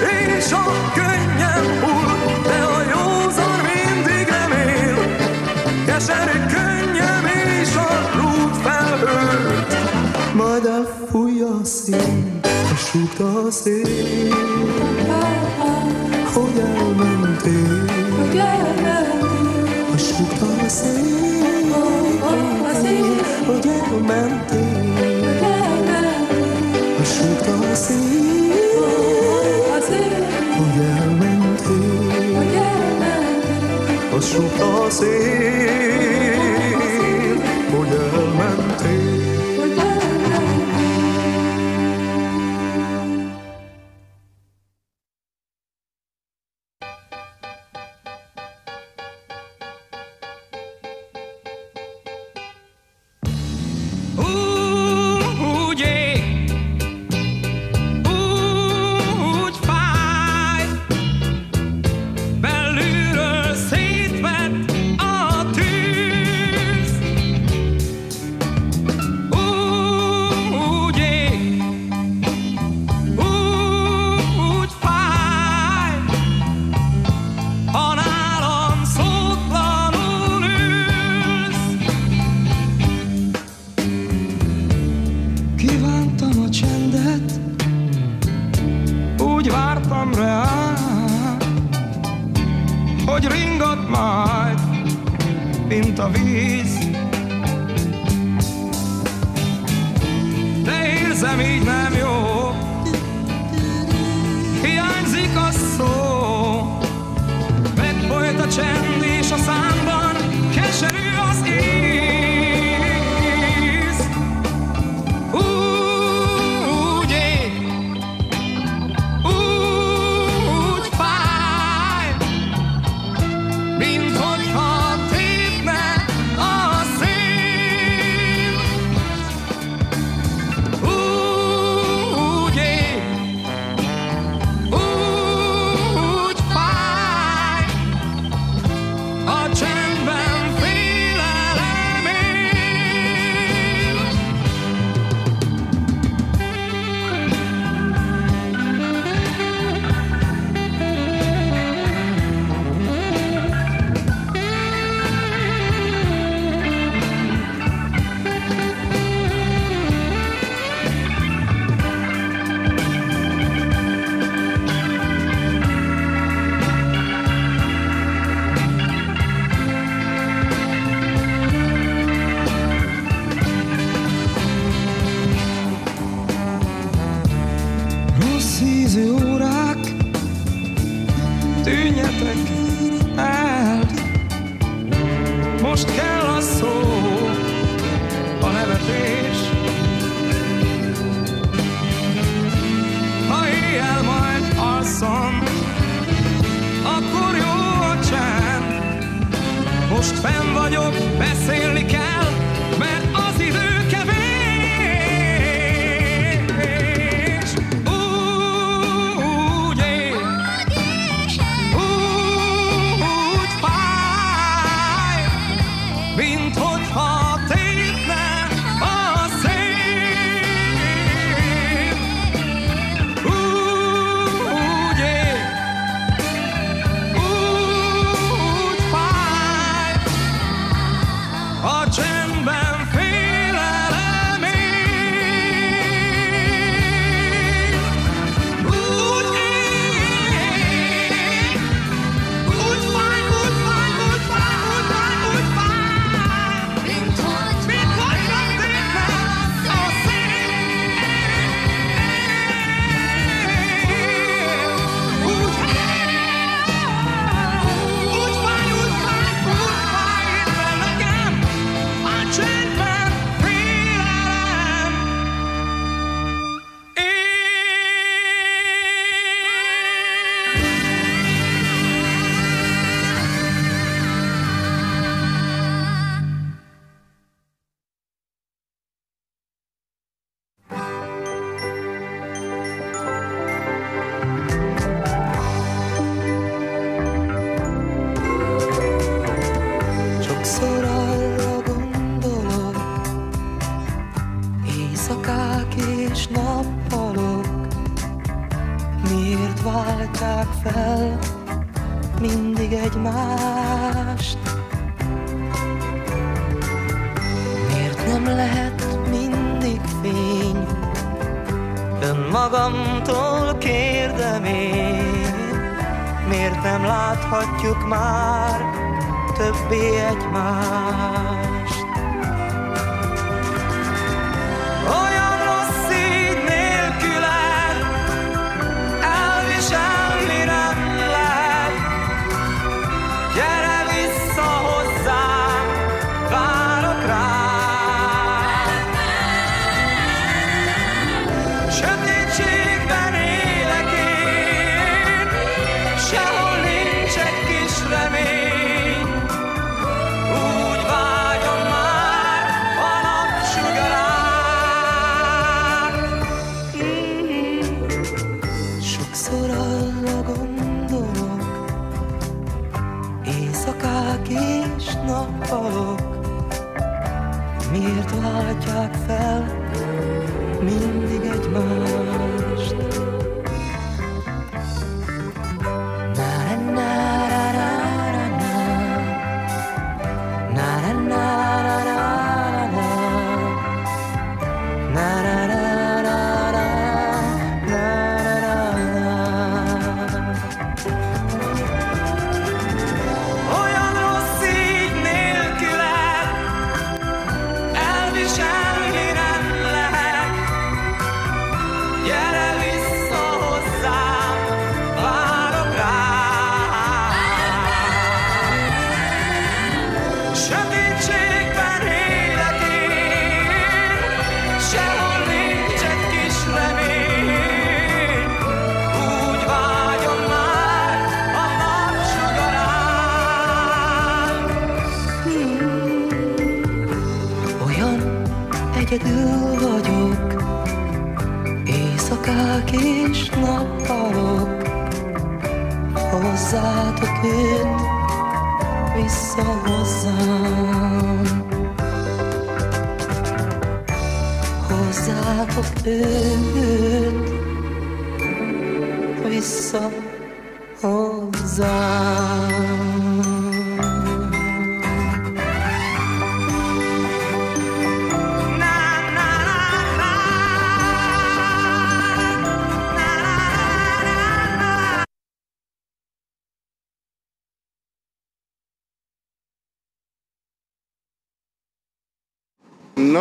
és a könnyen hull, de a józan mindig remél. Keserű könnyem és a lúd felhőt, majd a szín, és súgta a szél. Hogy elmentél, hogy elmentél, és súgta a szél, hogy elmentél, és súgta a szél. Azt súgta a szél, hogy el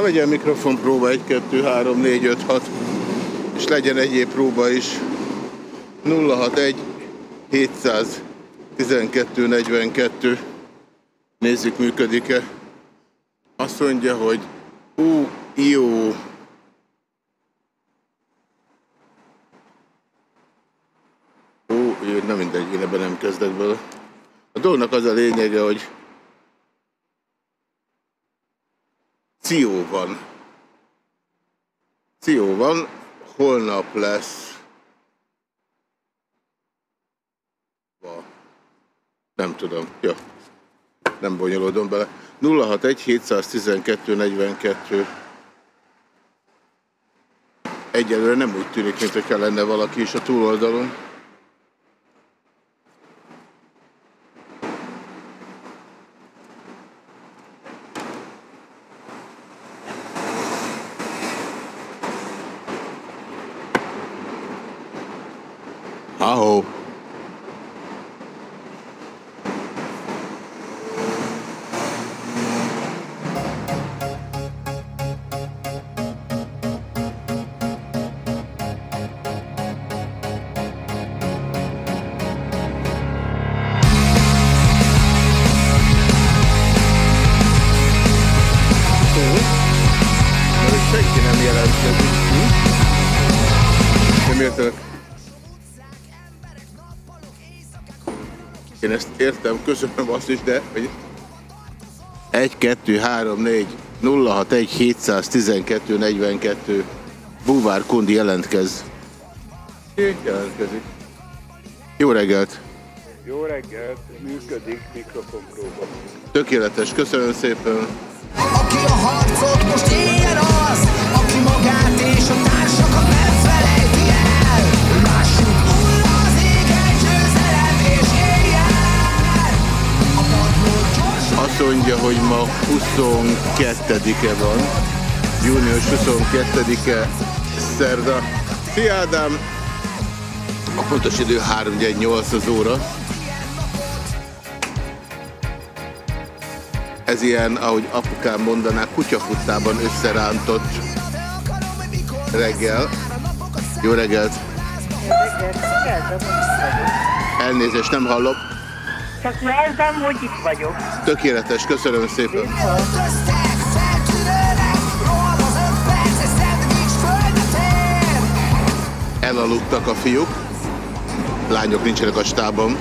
legyen mikrofon próba 1, 2, 3, 4, 5, 6, és legyen egyéb próba is. 061 700 12 42. Nézzük, működik-e. Azt mondja, hogy ú, jó. Ú, jó, nem mindegy, én ebben nem kezdek bele. A dolognak az a lényege, hogy Ció van. Ció van, holnap lesz. Nem tudom. Ja. Nem bonyolódom bele. 061 712 42 Egyelőre nem úgy tűnik, mint hogyha lenne valaki is a túloldalon. Köszönöm azt is, de... 1, 2, 3, 4, 0, 6, 1, 712, 42. Búvár Kundi jelentkez. Jelentkezik. Jó reggelt! Jó reggelt, működik, mikrofonpróba. Tökéletes, köszönöm szépen. Aki a harcot most éjjel az, aki magát és a társakat Azt mondja, hogy ma 22-e van. Június 22-e szerda. Szia Ádám! A pontos idő 3-8 az óra. Ez ilyen, ahogy apukám mondaná, kutyafuttában összerántott reggel. Jó reggelt! Elnézést, nem hallom. Csak jelzem, hogy itt vagyok. Tökéletes, köszönöm szépen. Elaludtak a fiúk, lányok nincsenek a stábon,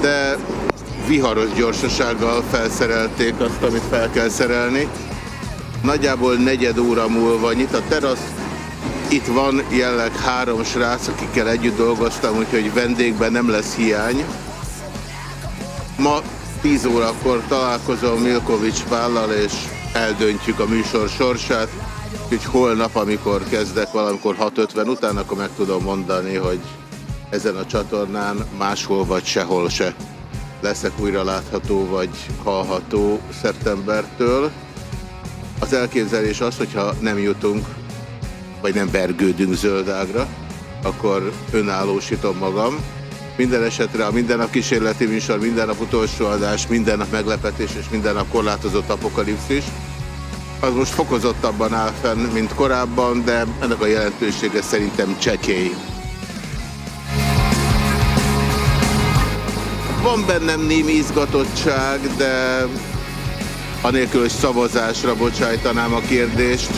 de viharos gyorsasággal felszerelték azt, amit fel kell szerelni. Nagyjából negyed óra múlva nyit a terasz. Itt van jelenleg három srác, akikkel együtt dolgoztam, úgyhogy vendégben nem lesz hiány. Ma 10 órakor találkozom Milkovics Pállal, és eldöntjük a műsor sorsát. Úgyhogy holnap, amikor kezdek valamikor 6.50 után, akkor meg tudom mondani, hogy ezen a csatornán máshol vagy sehol se leszek újra látható vagy hallható szeptembertől. Az elképzelés az, hogyha nem jutunk, vagy nem vergődünk zöldágra, akkor önállósítom magam. Minden esetre a minden nap kísérleti műsor, minden nap utolsó adás, minden nap meglepetés és minden nap korlátozott apokalipszis. Az most fokozottabban áll fenn, mint korábban, de ennek a jelentősége szerintem csekély. Van bennem némi izgatottság, de anélkül, hogy szavazásra bocsájtanám a kérdést,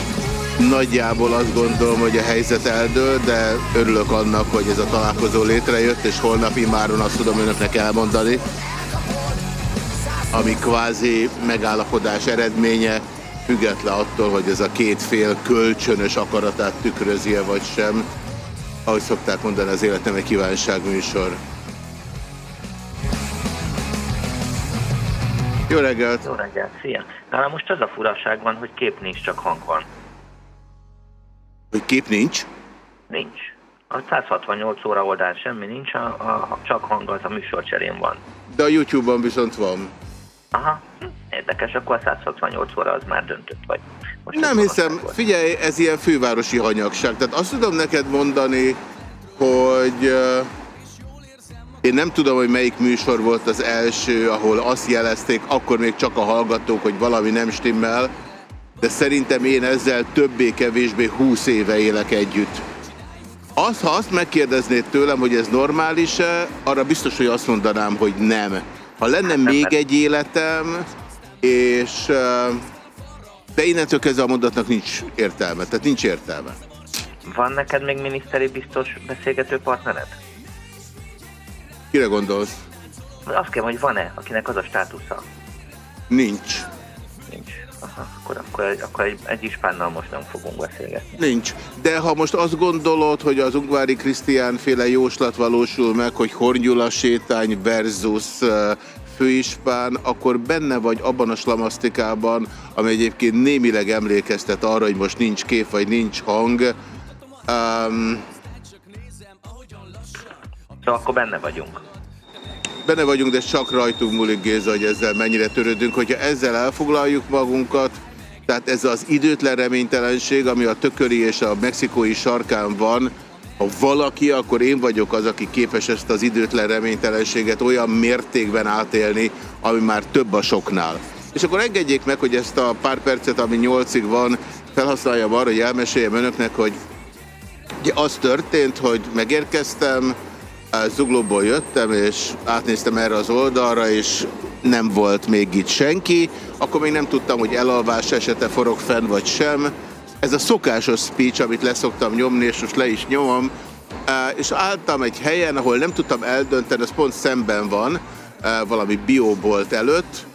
nagyjából azt gondolom, hogy a helyzet eldől, de örülök annak, hogy ez a találkozó létrejött, és holnap imáron azt tudom önöknek elmondani, ami kvázi megállapodás eredménye, független attól, hogy ez a két fél kölcsönös akaratát tükrözi-e vagy sem. Ahogy szokták mondani, az életem egy kívánságműsor. Jó reggelt! Jó reggelt, szia! Nálam most az a furaság van, hogy kép nincs, csak hang van. Hogy kép nincs? Nincs. A 168 óra oldal semmi nincs, a, a, csak hang az a műsorcserén van. De a YouTube-on viszont van. Aha, érdekes, akkor a 168 óra az már döntött vagy. Most Nem hiszem, figyelj, ez ilyen fővárosi hanyagság. Tehát azt tudom neked mondani, hogy uh, én nem tudom, hogy melyik műsor volt az első, ahol azt jelezték, akkor még csak a hallgatók, hogy valami nem stimmel, de szerintem én ezzel többé-kevésbé 20 éve élek együtt. Az, ha azt megkérdeznéd tőlem, hogy ez normális-e, arra biztos, hogy azt mondanám, hogy nem. Ha lenne még egy életem, és... uh, De innentől kezdve a mondatnak nincs értelme, tehát nincs értelme. Van neked még miniszteri biztos beszélgető partnered? Kire gondolsz? Azt kell, hogy van-e, akinek az a státusza? Nincs. Aha, akkor, akkor, egy, akkor egy, egy ispánnal most nem fogunk beszélgetni. Nincs. De ha most azt gondolod, hogy az Ungvári Krisztián féle jóslat valósul meg, hogy Hornyula sétány versus főispán, akkor benne vagy abban a slamasztikában, ami egyébként némileg emlékeztet arra, hogy most nincs kép, vagy nincs hang. Um, Szóval akkor benne vagyunk. Benne vagyunk, de csak rajtunk múlik Géza, hogy ezzel mennyire törődünk. Hogyha ezzel elfoglaljuk magunkat, tehát ez az időtlen reménytelenség, ami a tököri és a mexikói sarkán van, ha valaki, akkor én vagyok az, aki képes ezt az időtlen reménytelenséget olyan mértékben átélni, ami már több a soknál. És akkor engedjék meg, hogy ezt a pár percet, ami nyolcig van, felhasználjam arra, hogy elmeséljem önöknek, hogy ugye az történt, hogy megérkeztem, Zuglóból jöttem, és átnéztem erre az oldalra, és nem volt még itt senki. Akkor még nem tudtam, hogy elalvás esete forog fenn, vagy sem. Ez a szokásos speech, amit leszoktam nyomni, és most le is nyomom. És álltam egy helyen, ahol nem tudtam eldönteni, ez pont szemben van, valami biobolt előtt,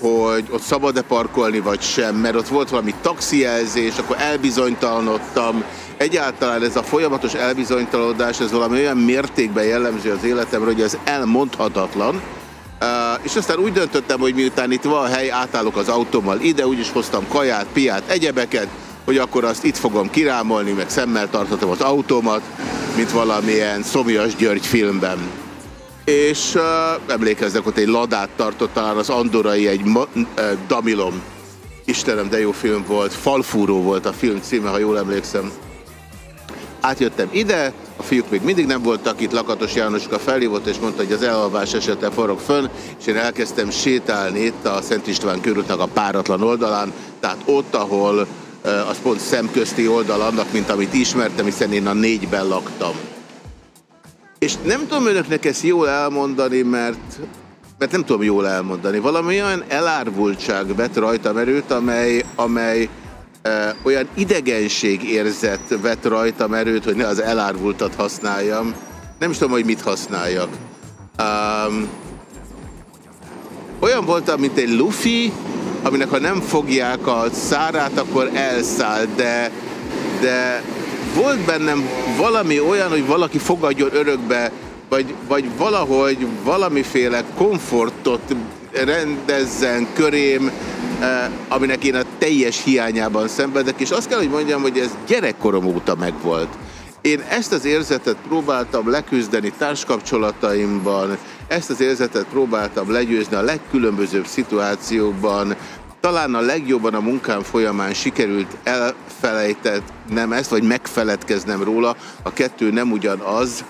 hogy ott szabad-e parkolni, vagy sem, mert ott volt valami taxijelzés, akkor elbizonytalanodtam. Egyáltalán ez a folyamatos elbizonytalanodás, ez valami olyan mértékben jellemző az életemre, hogy ez elmondhatatlan. Uh, és aztán úgy döntöttem, hogy miután itt van hely, átállok az autómmal ide, úgyis hoztam kaját, piát, egyebeket, hogy akkor azt itt fogom kirámolni, meg szemmel tartatom az autómat, mint valamilyen Szomjas György filmben. És uh, emlékeznek, ott egy ladát tartott talán az Andorai, egy ma, uh, Damilom. Istenem, de jó film volt. Falfúró volt a film címe, ha jól emlékszem. Átjöttem ide, a fiúk még mindig nem voltak itt, Lakatos Jánoska felhívott, és mondta, hogy az elalvás esete forog fönn, és én elkezdtem sétálni itt a Szent István körútnak a páratlan oldalán, tehát ott, ahol eh, az pont szemközti oldal annak, mint amit ismertem, hiszen én a négyben laktam. És nem tudom önöknek ezt jól elmondani, mert, mert nem tudom jól elmondani. Valami olyan elárvultság vett rajtam erőt, amely, amely olyan idegenség érzet vett rajtam erőt, hogy ne az elárvultat használjam. Nem is tudom, hogy mit használjak. Um, olyan voltam, mint egy lufi, aminek ha nem fogják a szárát, akkor elszáll, de, de volt bennem valami olyan, hogy valaki fogadjon örökbe, vagy, vagy valahogy valamiféle komfortot rendezzen körém, aminek én a teljes hiányában szenvedek, és azt kell, hogy mondjam, hogy ez gyerekkorom óta megvolt. Én ezt az érzetet próbáltam leküzdeni társkapcsolataimban, ezt az érzetet próbáltam legyőzni a legkülönbözőbb szituációkban, talán a legjobban a munkám folyamán sikerült elfelejtetnem ezt, vagy megfeledkeznem róla, a kettő nem ugyanaz.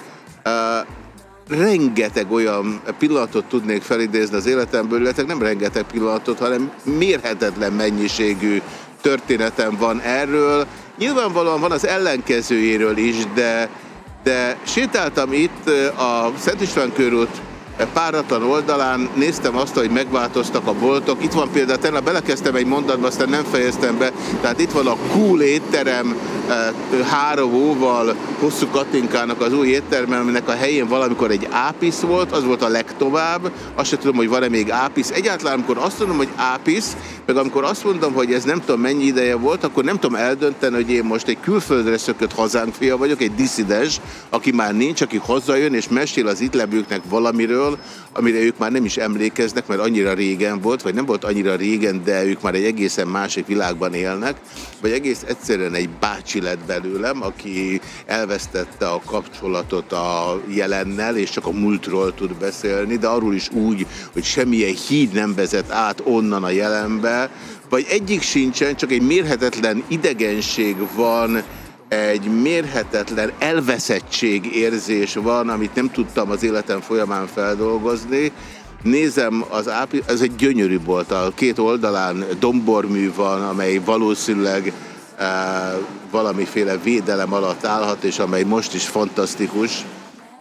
Rengeteg olyan pillanatot tudnék felidézni az életemből, illetve nem rengeteg pillanatot, hanem mérhetetlen mennyiségű történetem van erről. Nyilvánvalóan van az ellenkezőjéről is, de, de sétáltam itt a Szent István körút páratlan oldalán, néztem azt, hogy megváltoztak a boltok. Itt van például, tegnap belekezdtem egy mondatba, aztán nem fejeztem be. Tehát itt van a Cool étterem három óval, hosszú Katinkának az új étterem, aminek a helyén valamikor egy ápisz volt, az volt a legtovább. Azt sem tudom, hogy van-e még ápisz. Egyáltalán, amikor azt mondom, hogy ápisz, meg amikor azt mondom, hogy ez nem tudom mennyi ideje volt, akkor nem tudom eldönteni, hogy én most egy külföldre szökött hazánk fia vagyok, egy diszidens, aki már nincs, aki hazajön és mesél az itt levőknek valamiről, amire ők már nem is emlékeznek, mert annyira régen volt, vagy nem volt annyira régen, de ők már egy egészen másik világban élnek, vagy egész egyszerűen egy bácsi lett belőlem, aki elvesztette a kapcsolatot a jelennel, és csak a múltról tud beszélni, de arról is úgy, hogy semmilyen híd nem vezet át onnan a jelenbe, vagy egyik sincsen, csak egy mérhetetlen idegenség van, egy mérhetetlen elveszettség érzés van, amit nem tudtam az életem folyamán feldolgozni. Nézem az ápi, ez egy gyönyörű bolt, a két oldalán dombormű van, amely valószínűleg e, valamiféle védelem alatt állhat, és amely most is fantasztikus.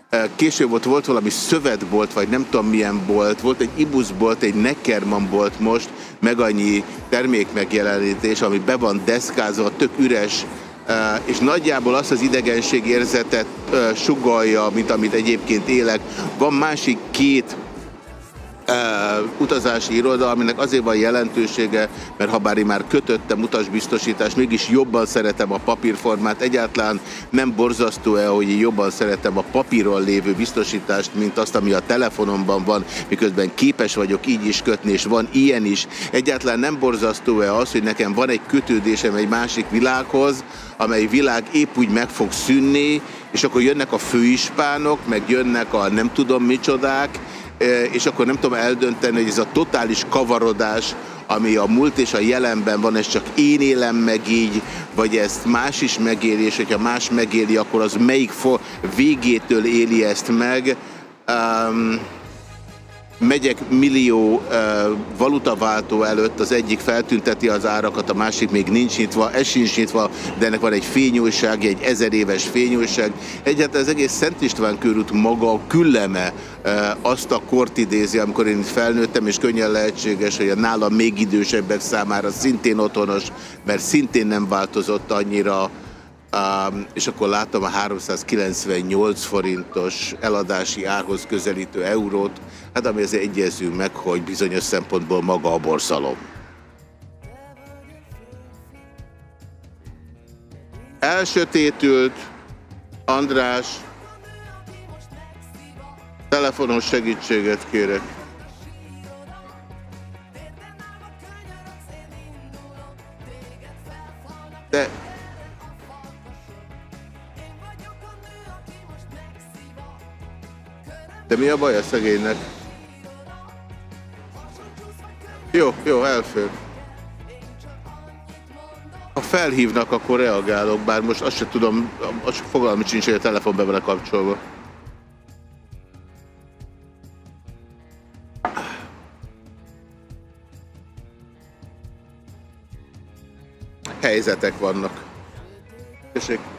E, később ott volt valami szövetbolt, vagy nem tudom milyen bolt, volt egy ibuszbolt, egy Neckerman bolt most, meg annyi termékmegjelenítés, ami be van deszkázva, tök üres, és nagyjából azt az idegenség érzetet sugalja, mint amit egyébként élek. Van másik két utazási iroda, aminek azért van jelentősége, mert ha bár én már kötöttem utasbiztosítást, mégis jobban szeretem a papírformát. Egyáltalán nem borzasztó-e, hogy én jobban szeretem a papíron lévő biztosítást, mint azt, ami a telefonomban van, miközben képes vagyok így is kötni, és van ilyen is. Egyáltalán nem borzasztó-e az, hogy nekem van egy kötődésem egy másik világhoz, amely világ épp úgy meg fog szűnni, és akkor jönnek a főispánok, meg jönnek a nem tudom micsodák, és akkor nem tudom eldönteni, hogy ez a totális kavarodás, ami a múlt és a jelenben van, ez csak én élem meg így, vagy ezt más is megéli, és hogyha más megéli, akkor az melyik végétől éli ezt meg. Um, megyek millió uh, valutaváltó előtt, az egyik feltünteti az árakat, a másik még nincs nyitva, ez sincs nyitva, de ennek van egy fényújság, egy ezer éves fényújság. Egyáltalán az egész Szent István körút maga a külleme uh, azt a kort idézi, amikor én felnőttem, és könnyen lehetséges, hogy a nálam még idősebbek számára szintén otthonos, mert szintén nem változott annyira Um, és akkor láttam a 398 forintos eladási árhoz közelítő eurót, hát ami azért egyezünk meg, hogy bizonyos szempontból maga a borszalom. Elsötétült András, telefonos segítséget kérek. Mi a baj a szegénynek? Jó, jó, elfér. Ha felhívnak, akkor reagálok, bár most azt sem tudom, azt sem fogalmi sincs, hogy a telefon be vele kapcsolva. Helyzetek vannak. Köszönjük.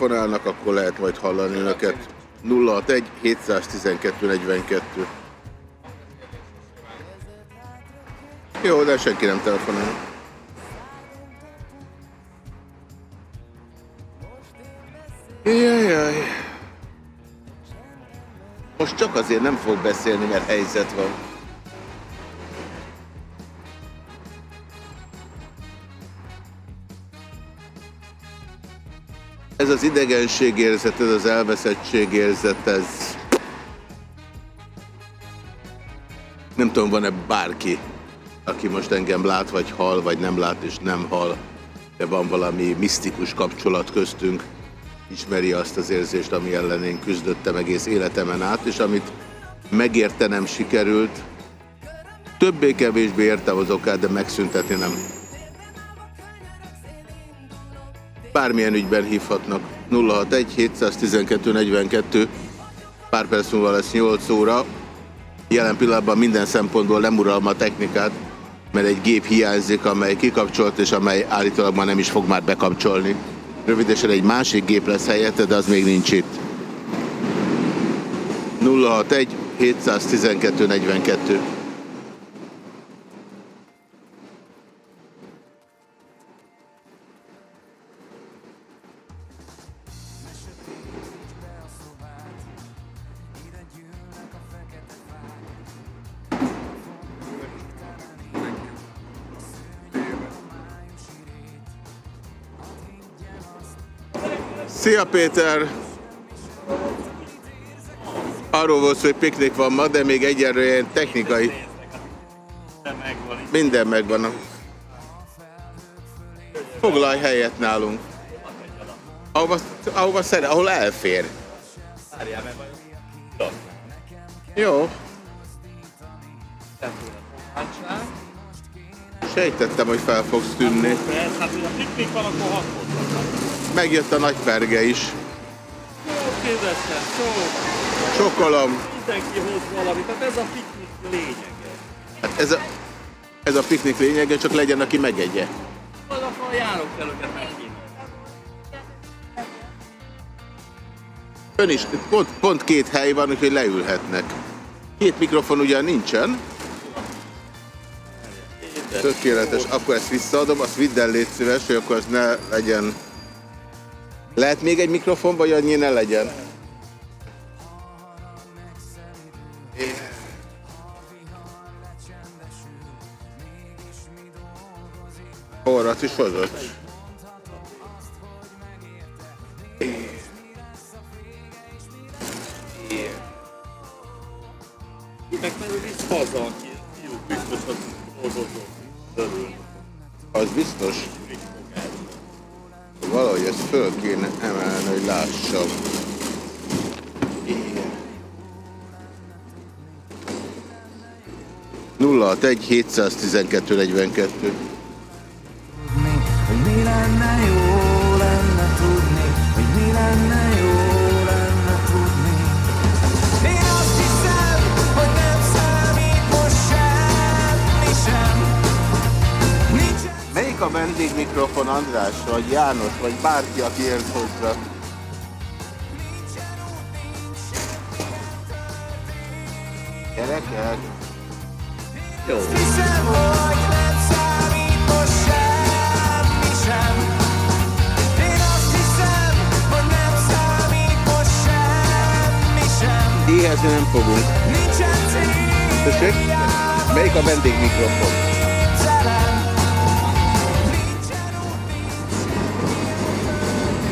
Telefonálnak, akkor lehet majd hallani önöket. 061 712 42. Jó, de senki nem telefonál. Jajjaj. Most csak azért nem fog beszélni, mert helyzet van. Ez az idegenségérzet, ez az elveszettségérzet, ez... Nem tudom, van-e bárki, aki most engem lát, vagy hall, vagy nem lát, és nem hall, de van valami misztikus kapcsolat köztünk, ismeri azt az érzést, ami ellen én küzdöttem egész életemen át, és amit megértenem sikerült, többé-kevésbé értem az okát, de megszüntetni nem. Bármilyen ügyben hívhatnak. 061 712 42 pár perc múlva lesz 8 óra. Jelen pillanatban minden szempontból nem uralma a technikát, mert egy gép hiányzik, amely kikapcsolt, és amely állítólag már nem is fog már bekapcsolni. Rövidesen egy másik gép lesz helyette, de az még nincs itt. 061 712 42 Szia Péter! Arról volt hogy piknik van ma, de még egyenlő ilyen technikai. Minden megvan. Foglalj helyet nálunk. Ahova, ahova szere, ahol elfér. Jó. Sejtettem, hogy fel fogsz tűnni. Hát, hogy a piknik van, akkor Megjött a nagy perge is. Kézesen, sok. Sokolom. Mindenki hoz valamit, tehát ez a piknik lényege. Hát ez a, ez a piknik lényege, csak legyen, aki megegye. Az a járok kell őket. Ön is, pont, pont két hely van, úgyhogy leülhetnek. Két mikrofon ugyan nincsen. Tökéletes, akkor ezt visszaadom, azt vidd el légy szíves, hogy akkor ez ne legyen Lehet még egy mikrofon, vagy annyi ne legyen? Orrat is hozott. Meg pedig visz. Az biztos. Valahogy ezt föl kéne emelni, hogy lássam. Igen. 061 712 42. Hogy mi vendégmikrofon András, vagy János, vagy bárki, aki ért hozzá? Gyerekek, Jó. hiszem, hogy nem számít most semmi sem. Éhezni nem fogunk. Tessék? Melyik a vendégmikrofon?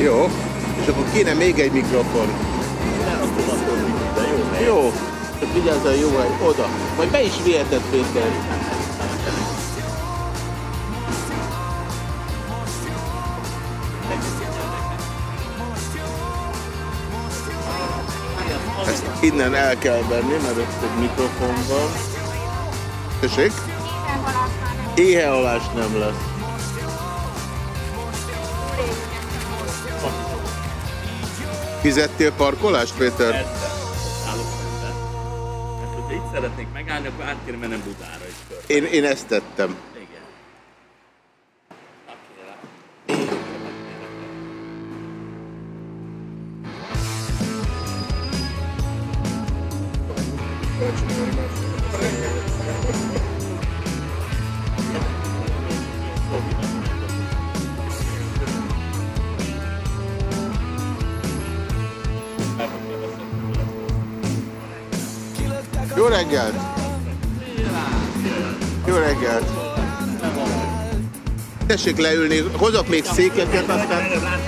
Jó. És akkor kéne még egy mikrofon. Lerakom a többit, de jó hely. Jó. Csak vigyázzal jó hely. Oda. Vagy be is viheted, Péter. Ezt innen el kell venni, mert ott egy mikrofon van. Tessék? Éhehalás nem lesz. Fizettél parkolást, Péter? Persze, állok szemben. Hát, hogyha itt szeretnék megállni, akkor át kéne mennem Budára is kör. Én, én ezt tettem. Tessék leülni, hozok még székeket, aztán...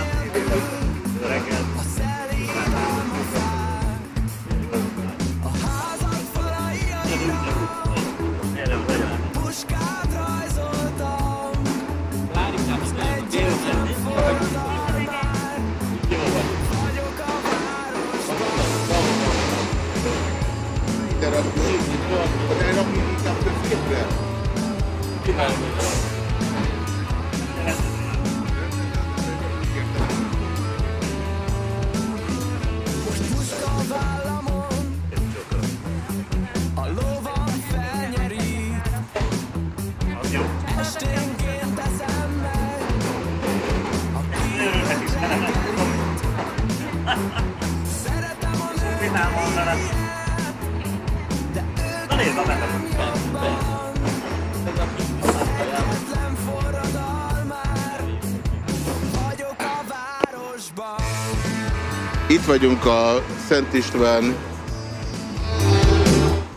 vagyunk a Szent István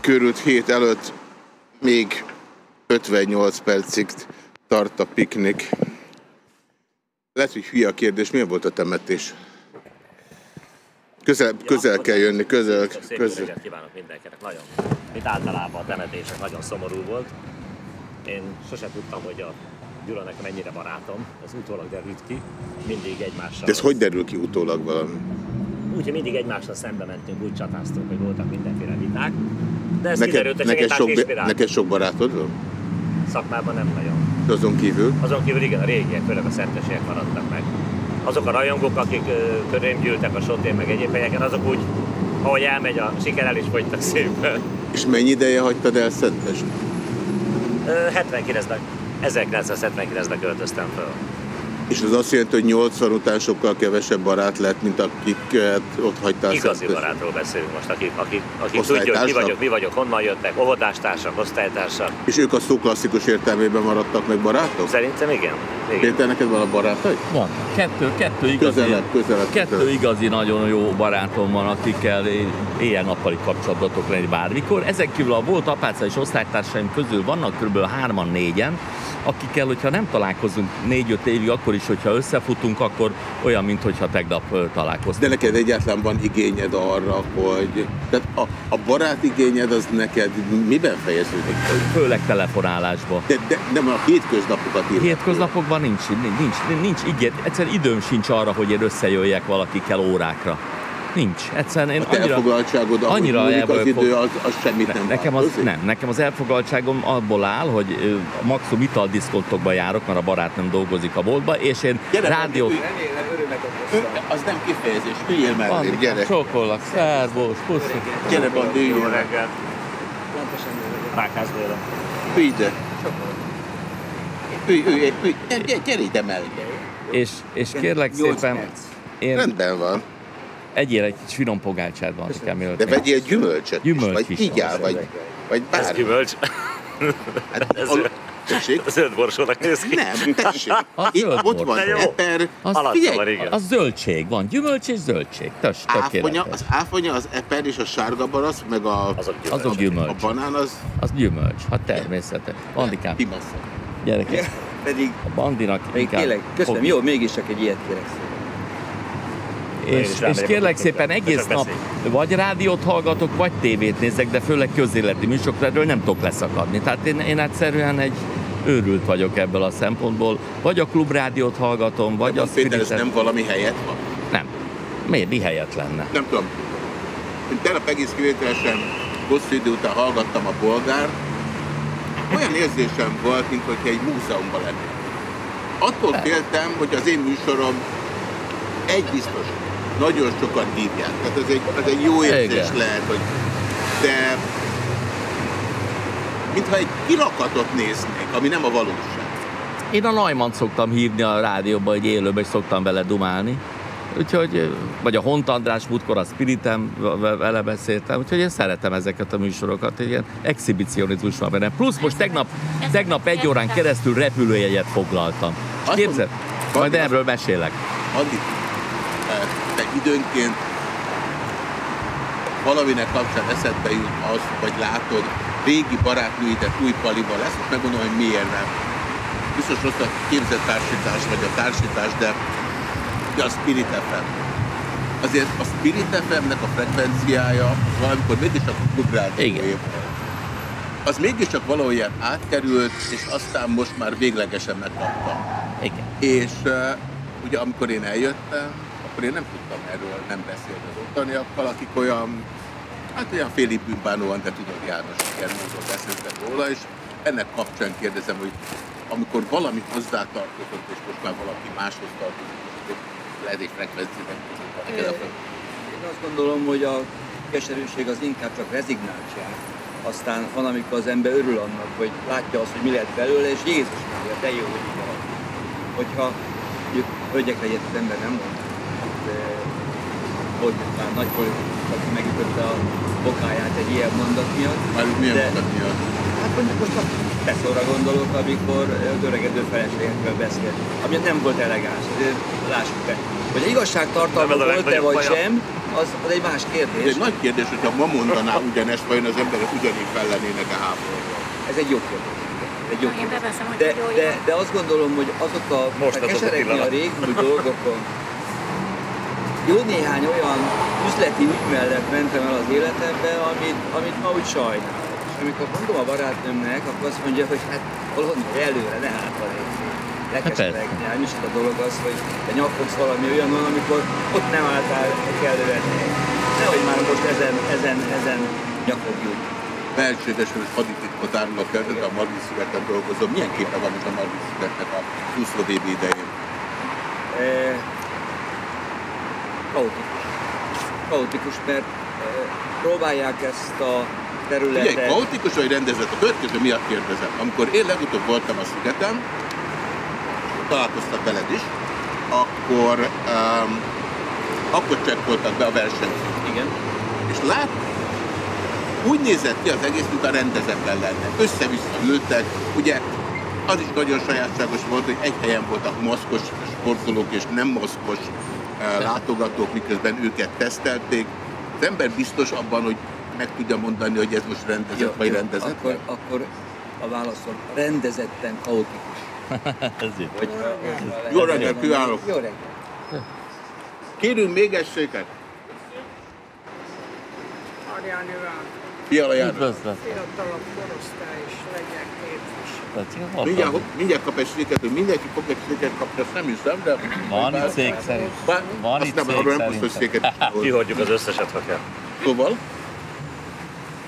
körút hét előtt, még 58 percig tart a piknik. Lehet, hogy hülye a kérdés, milyen volt a temetés? Közel, közel kell jönni, közel, Szép közel. reggelt kívánok mindenkinek, nagyon. Mint általában a temetések nagyon szomorú volt. Én sose tudtam, hogy a Gyula nekem mennyire barátom, ez utólag derült ki, mindig egymással. De ez hogy derül ki utólag valami? Úgy, hogy mindig egymással szembe mentünk, úgy csatáztunk, hogy voltak mindenféle viták. De ez Neked, kiderült, hogy neked, sok, neked sok barátod van? Szakmában nem nagyon. És Azon kívül? Azon kívül igen, a régiek, főleg a szenteségek maradtak meg. Azok a rajongók, akik ö, körém gyűltek a sotén meg egyéb helyeken, azok úgy, ahogy elmegy a siker, el is fogytak szépen. És mennyi ideje hagytad el Szentest? Ö, 79-ben, 1979-ben költöztem föl. És az azt jelenti, hogy 80 után sokkal kevesebb barát lett, mint akiket ott hagytál Igazi szemköz- barátról beszélünk most, akik, akik, akik Osztálytársak? mi vagyok, mi vagyok, honnan jöttek, óvodástársak, osztálytársak. És ők a szó klasszikus értelmében maradtak meg barátok? Szerintem igen. igen. Péter, neked van a barátaid? Van. Kettő, kettő igazi, Közelebb, közelebb, kettő közelebb. igazi nagyon jó barátom van, akikkel éjjel-nappali kapcsolatban tudok lenni bármikor. Ezek kívül a volt apáca és osztálytársaim közül vannak kb. hárman, négyen, akikkel, hogyha nem találkozunk négy-öt évig, akkor is, hogyha összefutunk, akkor olyan, mintha tegnap ö, De találkoztunk. neked egyáltalán van igényed arra, hogy... Tehát a, a barát igényed az neked miben fejeződik? Főleg telefonálásba. De, de nem a hétköznapokat írod. Hétköznapokban nincs, nincs, nincs, nincs igény, egyszerűen időm sincs arra, hogy én összejöjjek valakikkel órákra. Nincs. Egyszerűen én A annyira, elfoglaltságod, annyira múlik az idő, az, az semmit nem nekem az, változik? nem, nekem az elfoglaltságom abból áll, hogy ö, maximum italdiszkontokba járok, mert a barát nem dolgozik a boltba, és én Gyere, rádiót... Az nem kifejezés, üljél mellém, gyere. Csókollak, szervus, puszi. Gyere, Bandi, Jó reggelt. Pontosan Rákász Béla. Ülj ide. Ülj, ülj, ülj, gyere, ide mellé. És, és kérlek szépen, én Rendben van. Egyél egy finom pogácsát van, kell mielőtt De vegyél gyümölcsöt Gyümölcs is, vagy is igyál, van. vagy, vagy Ez bármi. gyümölcs. Hát, Ez- al- Tessék? Zöld borsónak néz ki. Nem, tessék. Az Itt, zöld ott van eper, Az, figyelj, van, igen. az zöldség van, gyümölcs és zöldség. Tös, áfonya, az áfonya, az eper és a sárga barasz, meg a, Azok gyümölcs. Azok a gyümölcs. banán az Az gyümölcs, hát természetes. Bandikám, pimasz. gyerekek, Pedig, a bandinak még inkább... tényleg, köszönöm, jó, mégis csak egy ilyet kérek szépen. És, és kérlek szépen egész nap vagy rádiót hallgatok, vagy tévét nézek, de főleg közéleti műsorokra, erről nem tudok leszakadni. Tehát én, én egyszerűen egy őrült vagyok ebből a szempontból. Vagy a klubrádiót hallgatom, vagy a Péter, ez nem valami helyet van? Nem. Miért? Mi helyet lenne? Nem tudom. Én tegnap egész kivételesen hosszú idő után hallgattam a bolgár. Olyan érzésem volt, mint hogy egy múzeumban lennék. Attól féltem, hogy az én műsorom egy biztos, nagyon sokan hívják. Tehát ez egy, ez egy jó érzés Igen. lehet, hogy de mintha egy kilakatot néznék, ami nem a valóság. Én a Neumann szoktam hívni a rádióba, hogy élőben, és szoktam vele dumálni. Úgyhogy, vagy a Hont András múltkor a Spiritem ve- vele beszéltem, úgyhogy én szeretem ezeket a műsorokat, egy ilyen exhibicionizmus van benne. Plusz most tegnap, tegnap egy órán keresztül repülőjegyet foglaltam. És képzeld, majd erről mesélek. Andi, te időnként valaminek kapcsán eszedbe jut az, vagy látod, régi barátnőidet új paliban lesz, most megmondom, hogy miért nem. Biztos rossz a képzett társítás, vagy a társítás, de, de a Spirit FM. Azért a Spirit FM-nek a frekvenciája valamikor mégiscsak a klubrádióé az mégiscsak valahol átkerült, és aztán most már véglegesen megkaptam. Igen. És uh, ugye amikor én eljöttem, akkor én nem tudtam erről nem beszélni az ottaniakkal, akik olyan, hát olyan félig bűnbánóan, de tudod János, ilyen módon beszéltek róla, és ennek kapcsán kérdezem, hogy amikor valami hozzátartozott, és most már valaki máshoz tartozik, és lehet egy frekvenciának Én azt gondolom, hogy a keserűség az inkább csak rezignáltság. Aztán van, amikor az ember örül annak, hogy látja azt, hogy mi lett belőle, és Jézus mondja, de jó, hogy van. Hogyha mondjuk hölgyekre ilyet az ember nem mond, egy már nagy politikus, megütötte a bokáját egy ilyen mondat miatt. Már milyen de, mondat miatt? Hát mondjuk most a Beszóra gondolok, amikor az öregedő feleségekről beszélt, ami nem volt elegáns, azért lássuk be. Hogy a igazságtartalma ez volt-e vagy sem, az, az egy más Ez kérdés. egy nagy kérdés, hogyha ma mondaná ugyanezt, vajon az emberek ugyanígy fellennének a háborúban. Ez egy jó kérdés. Egy jó Én kérdés. beveszem, hogy De, de, de azt gondolom, hogy azok a Most a az az a keseregni a régi dolgokon, jó néhány olyan üzleti ügy mellett mentem el az életembe, amit, amit ma úgy sajnálok. És amikor mondom a barátnőmnek, akkor azt mondja, hogy hát valahonnan előre, ne hátra. Lekeseregni. Hát is a dolog az, hogy te nyakogsz valami olyan amikor ott nem álltál kellően. Nehogy már most ezen, ezen, ezen nyakogjuk. Lehetséges, hogy hadititkot árulok el, de a Margit szigeten dolgozom. Milyen képe van most a Margit szigetnek a 20 év idején? Eh, kaotikus. Kaotikus, mert eh, próbálják ezt a területet... Ugye, kaotikus vagy rendezett? A következő miatt kérdezem. Amikor én legutóbb voltam a szigeten, találkoztak veled is, akkor, um, akkor csekkoltak be a versenyt. Igen. És lát, úgy nézett ki az egész, mint a rendezetlen lenne. Össze-vissza lőttek, ugye az is nagyon sajátságos volt, hogy egy helyen voltak maszkos sportolók és nem maszkos látogatók, miközben őket tesztelték. Az ember biztos abban, hogy meg tudja mondani, hogy ez most rendezett vagy rendezett. Akkor, akkor a válaszom rendezetten kaotikus. Ez jó. Hogyha, Jó reggelt kívánok! Jó reggelt! Kérünk még egy séket. Arján Iván, Fiala János. Üdvözlet. fiatalabb korosztály is legyen képviselő. Mindjárt, mindjárt kap egy séket, hogy mindenki fog egy séket kapni, azt nem hiszem, de... Van itt cég szerint. Bár, Van itt nem, arról nem biztos szerintem. séket. Kihagyjuk az összeset, ha kell. Szóval?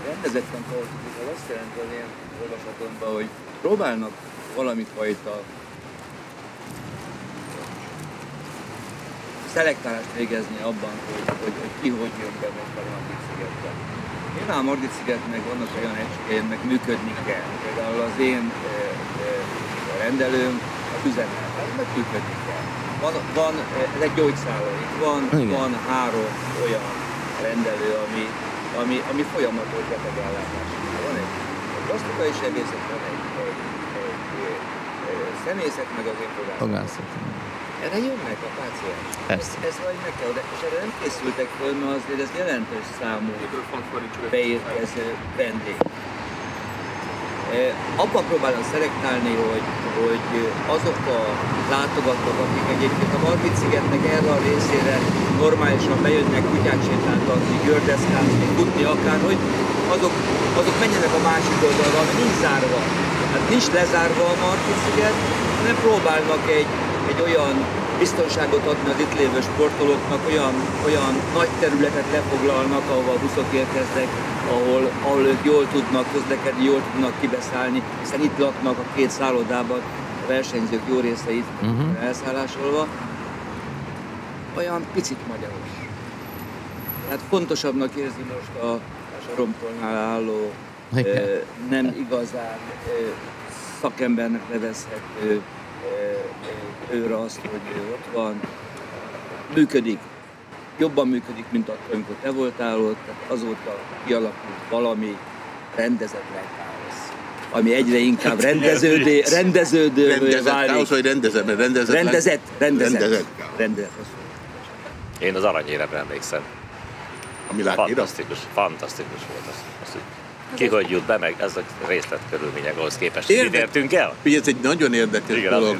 Rendezetten kaotikus, az azt jelenti az én olvasatomban, hogy próbálnak valami fajta szelektálást végezni abban, hogy, hogy, hogy ki hogy jön be most a Margit szigetbe. Nyilván Margit szigetnek vannak olyan egységeinek működni kell. Például az én e, e, rendelőm az üzemel, meg működni kell. Van, van, e, ez egy gyógyszálló, itt van, Igen. van három olyan rendelő, ami, ami, ami folyamatos betegellátás. Van egy, plastikai sebészet, van egy, egy, egy, egy, egy személyzet, meg az én Fogászat. Erre jönnek a páciens. Persze. Ez, ez vagy meg kell, de és erre nem készültek föl, mert azért ez jelentős számú beérkező vendég. E, Abban próbálom szelektálni, hogy, hogy azok a látogatók, akik egyébként a Margit szigetnek erre a részére normálisan bejönnek kutyát sétáltatni, gördeszkázni, futni akárhogy, azok, azok menjenek a másik oldalra, ami nincs zárva. Hát nincs lezárva a Margit sziget, hanem próbálnak egy, egy olyan biztonságot adni az itt lévő sportolóknak, olyan, olyan nagy területet lefoglalnak, ahova a buszok érkeznek, ahol, ahol ők jól tudnak közlekedni, jól tudnak kibeszállni, hiszen itt laknak a két szállodában, a versenyzők jó része itt Mhm. elszállásolva. Olyan picit magyaros. Tehát fontosabbnak érzi most a, a soromtolnál álló, ö, nem igazán szakembernek nevezhető őre azt, hogy ott van, működik. Jobban működik, mint akkor, amikor te voltál ott, tehát azóta kialakult valami rendezetlen káosz, ami egyre inkább rendeződé, rendeződő Rendezett válik. káosz, vagy rendezett? Mert rendezetlen- Rendezett, rendezett. Rendezett rendezett. Én az aranyéremre emlékszem. A Milák Fantasztikus, fantasztikus volt az. Ki hogy jut be, meg ez a részletkörülmények ahhoz képest. Értünk el? Ugye ez egy nagyon érdekes Igen, dolog.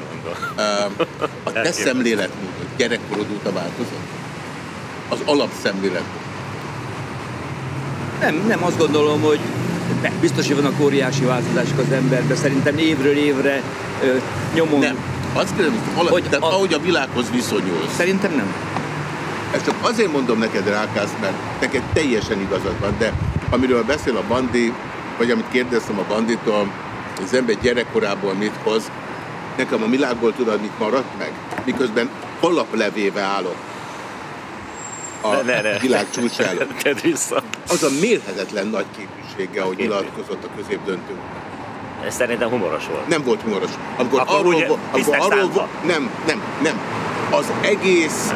a te szemléletmódod gyerekkorod óta változott? Az alapszemléletmód. Nem, nem azt gondolom, hogy de biztos, hogy vannak óriási változások az emberben. Szerintem évről évre ö, nyomon... Nem. Azt kérdezem, hogy, alap, Hogy tehát a- ahogy a világhoz viszonyulsz. Szerintem nem. Ezt csak azért mondom neked, Rákász, mert neked teljesen igazad van, de amiről beszél a Bandi, vagy amit kérdeztem a Banditól, az ember gyerekkorából mit hoz, nekem a világból tudod, mit maradt meg? Miközben holaplevéve állok a Ne, ne, ne. világ csúcs előtt. Az a mérhetetlen nagy képviséggel, hogy nyilatkozott a középdöntő. Ez szerintem humoros volt. Nem volt humoros. Amikor Akkor arról, ugye amikor arról számba? vo- nem, nem, nem. Az egész,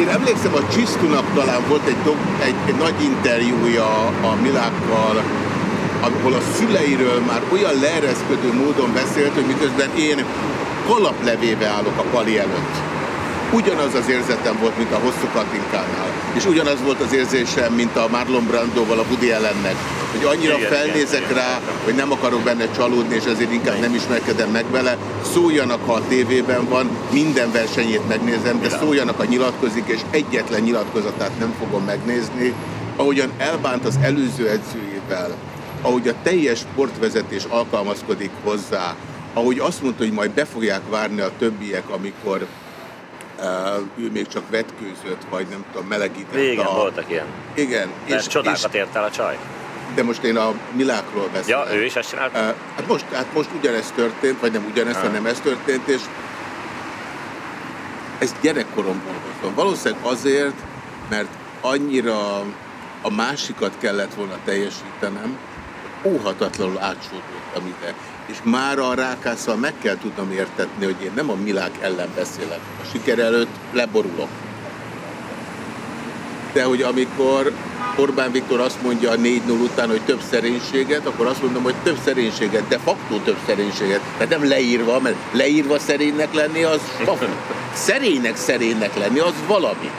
én emlékszem, a Csisztunak talán volt egy, egy, egy nagy interjúja a Milákkal, ahol a szüleiről már olyan leereszkedő módon beszélt, hogy miközben én kalaplevéve állok a pali előtt. Ugyanaz az érzetem volt, mint a hosszú Katinkánál. És ugyanaz volt az érzésem, mint a Marlon Brandoval, a Woody Allennek. Hogy annyira Igen, felnézek igen, rá, hogy nem akarok benne csalódni, és ezért inkább nem ismerkedem meg vele. Szóljanak, ha a tévében van, minden versenyét megnézem, de szóljanak, ha nyilatkozik, és egyetlen nyilatkozatát nem fogom megnézni. Ahogyan elbánt az előző edzőjével, ahogy a teljes sportvezetés alkalmazkodik hozzá, ahogy azt mondta, hogy majd be fogják várni a többiek, amikor uh, ő még csak vetkőzött, vagy nem tudom, melegített Régen a... voltak ilyen. Igen. És, csodákat ért el a csaj. De most én a Milákról beszélek. Ja, ő is ezt csinálta? Hát, most, hát most ugyanezt történt, vagy nem ugyanezt, Ah. hanem ez történt, és ezt gyerekkoromból hoztam. Valószínűleg azért, mert annyira a másikat kellett volna teljesítenem, óhatatlanul átsódultam ide. És már a rákásszal meg kell tudnom értetni, hogy én nem a világ ellen beszélek. A siker előtt leborulok. De hogy amikor Orbán Viktor azt mondja a 4-0 után, hogy több szerénységet, akkor azt mondom, hogy több szerénységet, de facto több szerénységet. Tehát nem leírva, mert leírva szerénynek lenni az. Szerénynek szerénynek lenni az valami.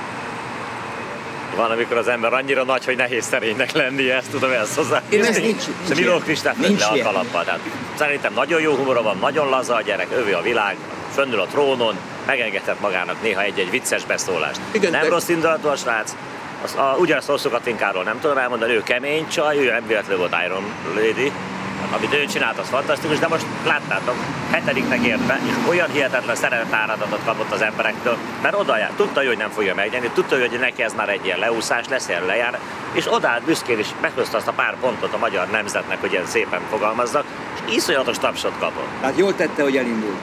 Van, amikor az ember annyira nagy, hogy nehéz szerénynek lennie, ezt tudom ezt hozzá. Én ez nincs- És Miló. Kristáf Nincs le a kalappal. Tehát szerintem nagyon jó humora van, nagyon laza a gyerek, övé a világ, fönnül a trónon, megengedhet magának néha egy-egy vicces beszólást. Igen, nem de- rossz indulatú a srác, az, a, ugyanazt Hosszú Katinkáról nem tudom elmondani, ő kemény csaj, ő nem véletlenül volt Iron Lady, amit ő csinált, az fantasztikus, de most láttátok, hetediknek ért be, és olyan hihetetlen szeretetáradatot kapott az emberektől, mert oda jár, tudta, hogy nem fogja megnyerni, tudta, hogy neki ez már egy ilyen leúszás lesz, ilyen lejár, és odállt büszkén is meghozta azt a pár pontot a magyar nemzetnek, hogy ilyen szépen fogalmazzak, és iszonyatos tapsot kapott. Tehát jól tette, hogy elindult.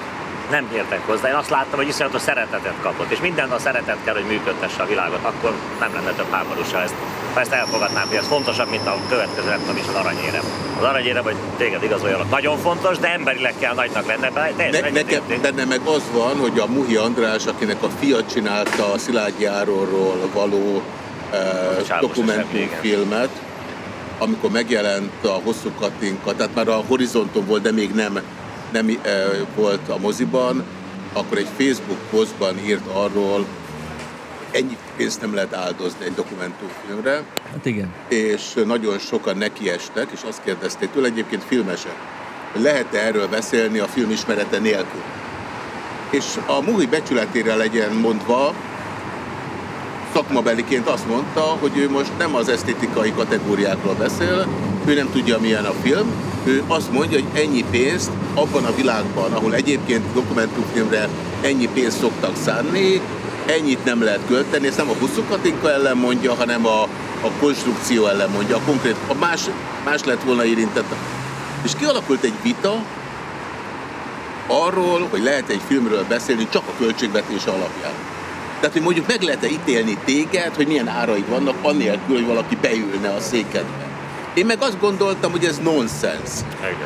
Nem értek hozzá, én azt láttam, hogy iszonyatos szeretetet kapott, és minden a szeretet kell, hogy működtesse a világot, akkor nem lenne több háborús, ha ezt, ha ezt elfogadnám, hogy ez fontosabb, mint a következő, nem tudom is, az aranyérem. Az aranyérem, hogy téged igazoljanak, nagyon fontos, de emberileg kell nagynak lenne, Ne, nekem benne meg az van, hogy a Muhi András, akinek a fia csinálta a Szilágyi Járóról való eh, dokumentumfilmet, amikor megjelent a Hosszú Katinka, tehát már a Horizonton volt, de még nem, nem eh, volt a moziban, akkor egy Facebook posztban írt arról, ennyi pénzt nem lehet áldozni egy dokumentumfilmre, Hát igen. és nagyon sokan nekiestek, és azt kérdezték tőle, egyébként filmesek, hogy lehet-e erről beszélni a filmismerete nélkül. És a Muhi becsületére legyen mondva, szakmabeliként azt mondta, hogy ő most nem az esztétikai kategóriákról beszél, ő nem tudja milyen a film, ő azt mondja, hogy ennyi pénzt abban a világban, ahol egyébként dokumentumfilmre ennyi pénzt szoktak szánni, ennyit nem lehet költeni, ezt nem a Huszú Katinka ellen mondja, hanem a, a konstrukció ellen mondja, a konkrét, a más, más lett volna érintett. És kialakult egy vita arról, hogy lehet egy filmről beszélni csak a költségvetés alapján. Tehát, hogy mondjuk meg lehet-e ítélni téged, hogy milyen áraid vannak, annélkül, hogy valaki beülne a székedbe. Én meg azt gondoltam, hogy ez nonsens.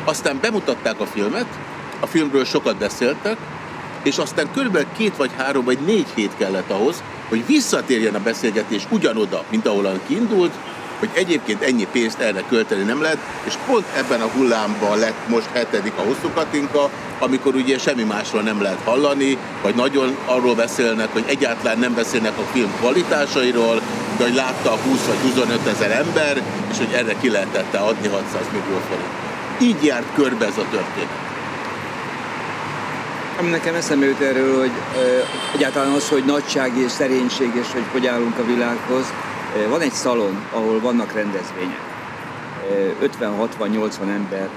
Aztán bemutatták a filmet, a filmről sokat beszéltek, és aztán körülbelül két vagy három vagy négy hét kellett ahhoz, hogy visszatérjen a beszélgetés ugyanoda, mint ahol kiindult, hogy egyébként ennyi pénzt erre költeni nem lehet, és pont ebben a hullámban lett most hetedik a hosszú Katinka, amikor ugye semmi másról nem lehet hallani, vagy nagyon arról beszélnek, hogy egyáltalán nem beszélnek a film kvalitásairól, de hogy látta a 20 vagy 25 ezer ember, és hogy erre ki lehetett adni 600 millió forint. Így járt körbe ez a történet. Ami nekem eszembe jut erről, hogy ö, egyáltalán az, hogy nagyság és szerénység, és hogy hogy állunk a világhoz. Ö, Van egy szalon, ahol vannak rendezvények. Ö, 50-60-80 ember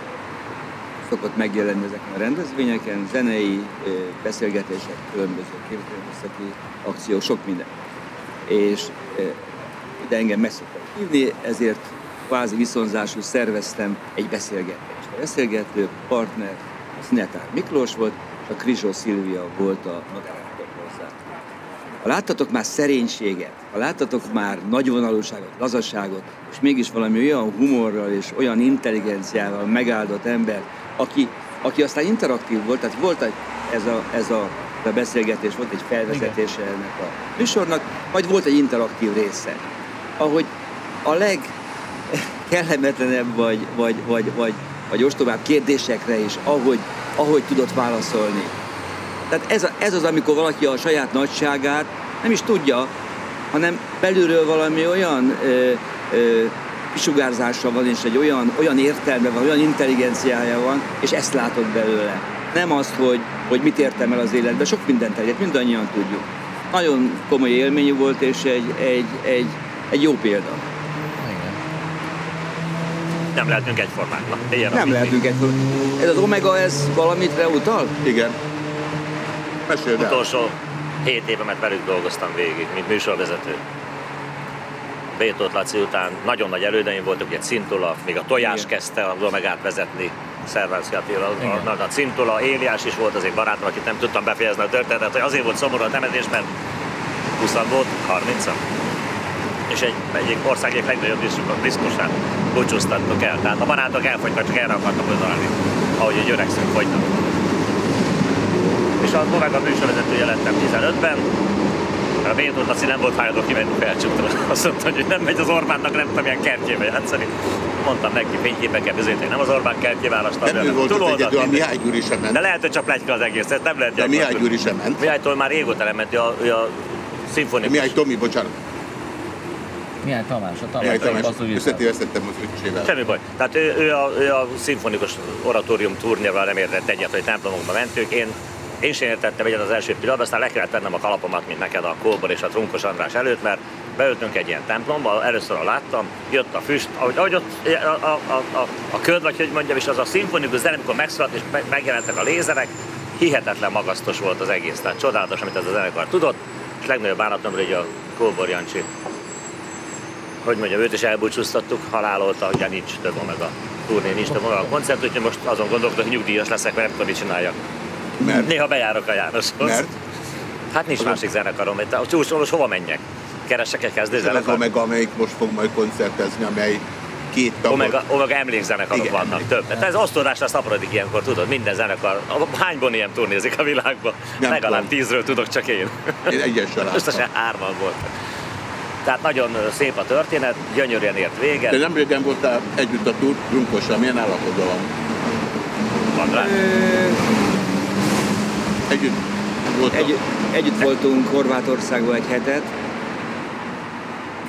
szokott megjelenni ezeken a rendezvényeken, zenei ö, beszélgetések, különböző képzőművészeti akciók, sok minden. És ö, ide engem meg hívni, ezért kvázi viszonzásul szerveztem egy beszélgetést. A beszélgető partner Szinetár Miklós volt, a Krizsó Szilvia volt a moderátor. Ha láttatok már szerénységet, ha láttatok már nagyvonalúságot, lazaságot, és mégis valami olyan humorral és olyan intelligenciával megáldott ember, aki, aki aztán interaktív volt, tehát volt ez, a, ez a, a beszélgetés, volt egy felvezetése ennek a műsornak, majd volt egy interaktív része, ahogy a legkellemetlenebb vagy, vagy, vagy, vagy, vagy ostobább kérdésekre is, ahogy, ahogy tudott válaszolni. Tehát ez, ez az, amikor valaki a saját nagyságát nem is tudja, hanem belülről valami olyan ö, ö, sugárzása van, és egy olyan, olyan értelme van, olyan intelligenciája van, és ezt látod belőle. Nem azt, hogy, hogy mit értem el az életben, sok mindent elért, mindannyian tudjuk. Nagyon komoly élmény volt, és egy, egy, egy, egy jó példa. Nem lehetünk egyformák. Nem lehetünk egy... Ez az Omega, ez valamit utal? Igen. Meséld el. Utolsó hét évemet velük dolgoztam végig, mint műsorvezető. Bétót Laci után nagyon nagy elődeim voltak, ugye Cintula, még a Tojás Igen. kezdte a Omegát vezetni, Szervánszki Attila, a, a, a Cintula, Éliás is volt az egy barátom, akit nem tudtam befejezni a történetet, hogy azért volt szomorú a temetés, mert 20 volt, 30 és egy, egyik ország egyik legnagyobb diszkusát búcsúztattok el. Tehát a barátok elfogytak, csak erre akartak utalni, ahogy egy öregszünk fogynak. És a Novák a műsorvezető jelentem 15-ben, a Béton Laci nem volt hajlandó kimenni felcsútra. Azt mondta, hogy nem megy az Orbánnak, nem tudom, milyen kertjébe játszani. Mondtam neki, fényképekkel bizonyítani, nem az Orbán kertjé választani. Nem ő volt az egyedül, a. Mihály Gyuri sem ment. De lehet, hogy csak pletyka az egész, ez nem lehet De Mihály. Gyuri sem ment. Mihálytól már régóta nem ment, ő a, ő a szimfonikus. Mihály Tomi, bocsánat. Milyen Tamás? A Tamás, Tamás, basszú vissza. összetévesztettem az öcsével. Semmi baj. Tehát ő, ő, a, ő a szimfonikus oratórium turnéval nem értett egyet, hogy templomokba mentünk. Én, én sem értettem egyet az első pillanatban, aztán le kellett tennem a kalapomat, mint neked a Kóbor és a Trunkos András előtt, mert beültünk egy ilyen templomba, először láttam, jött a füst, ahogy, ahogy ott a, a, a, a, a köd, vagy hogy mondjam, és az a szimfonikus zene, amikor megszólalt és me- megjelentek a lézerek, hihetetlen magasztos volt az egész. Tehát csodálatos, amit ez a zenekar tudott, és legnagyobb bánatom, hogy a Kóbor Jancsi hogy mondjam, őt is elbúcsúztattuk, halálolta, ugye nincs több Omega turné, nincs több Omega koncert, úgyhogy most azon gondolkodok, hogy nyugdíjas leszek, mert nem tudom, mit csináljak. Mert? Néha bejárok a Jánoshoz. Mert? Hát nincs másik zenekarom, itt a csúcson most hova menjek? Keresek egy kezdő Ez az zenekar? Omega, amelyik most fog majd koncertezni, amely két tagot. Omega, Omega emlékzenekarok Igen, vannak, több. Tehát ez osztódásra szaporodik ilyenkor, tudod, minden zenekar. Hány Boniem turnézik a világban? Nem Legalább tudom. tízről tudok csak én. Én egyes sem. Összesen hárman voltak. Tehát nagyon szép a történet, gyönyörűen ért véget. De nem régen voltál együtt a túr, Drunkossal, milyen állapotban van? András? Együtt voltam. Egy, együtt voltunk Horvátországban egy hetet.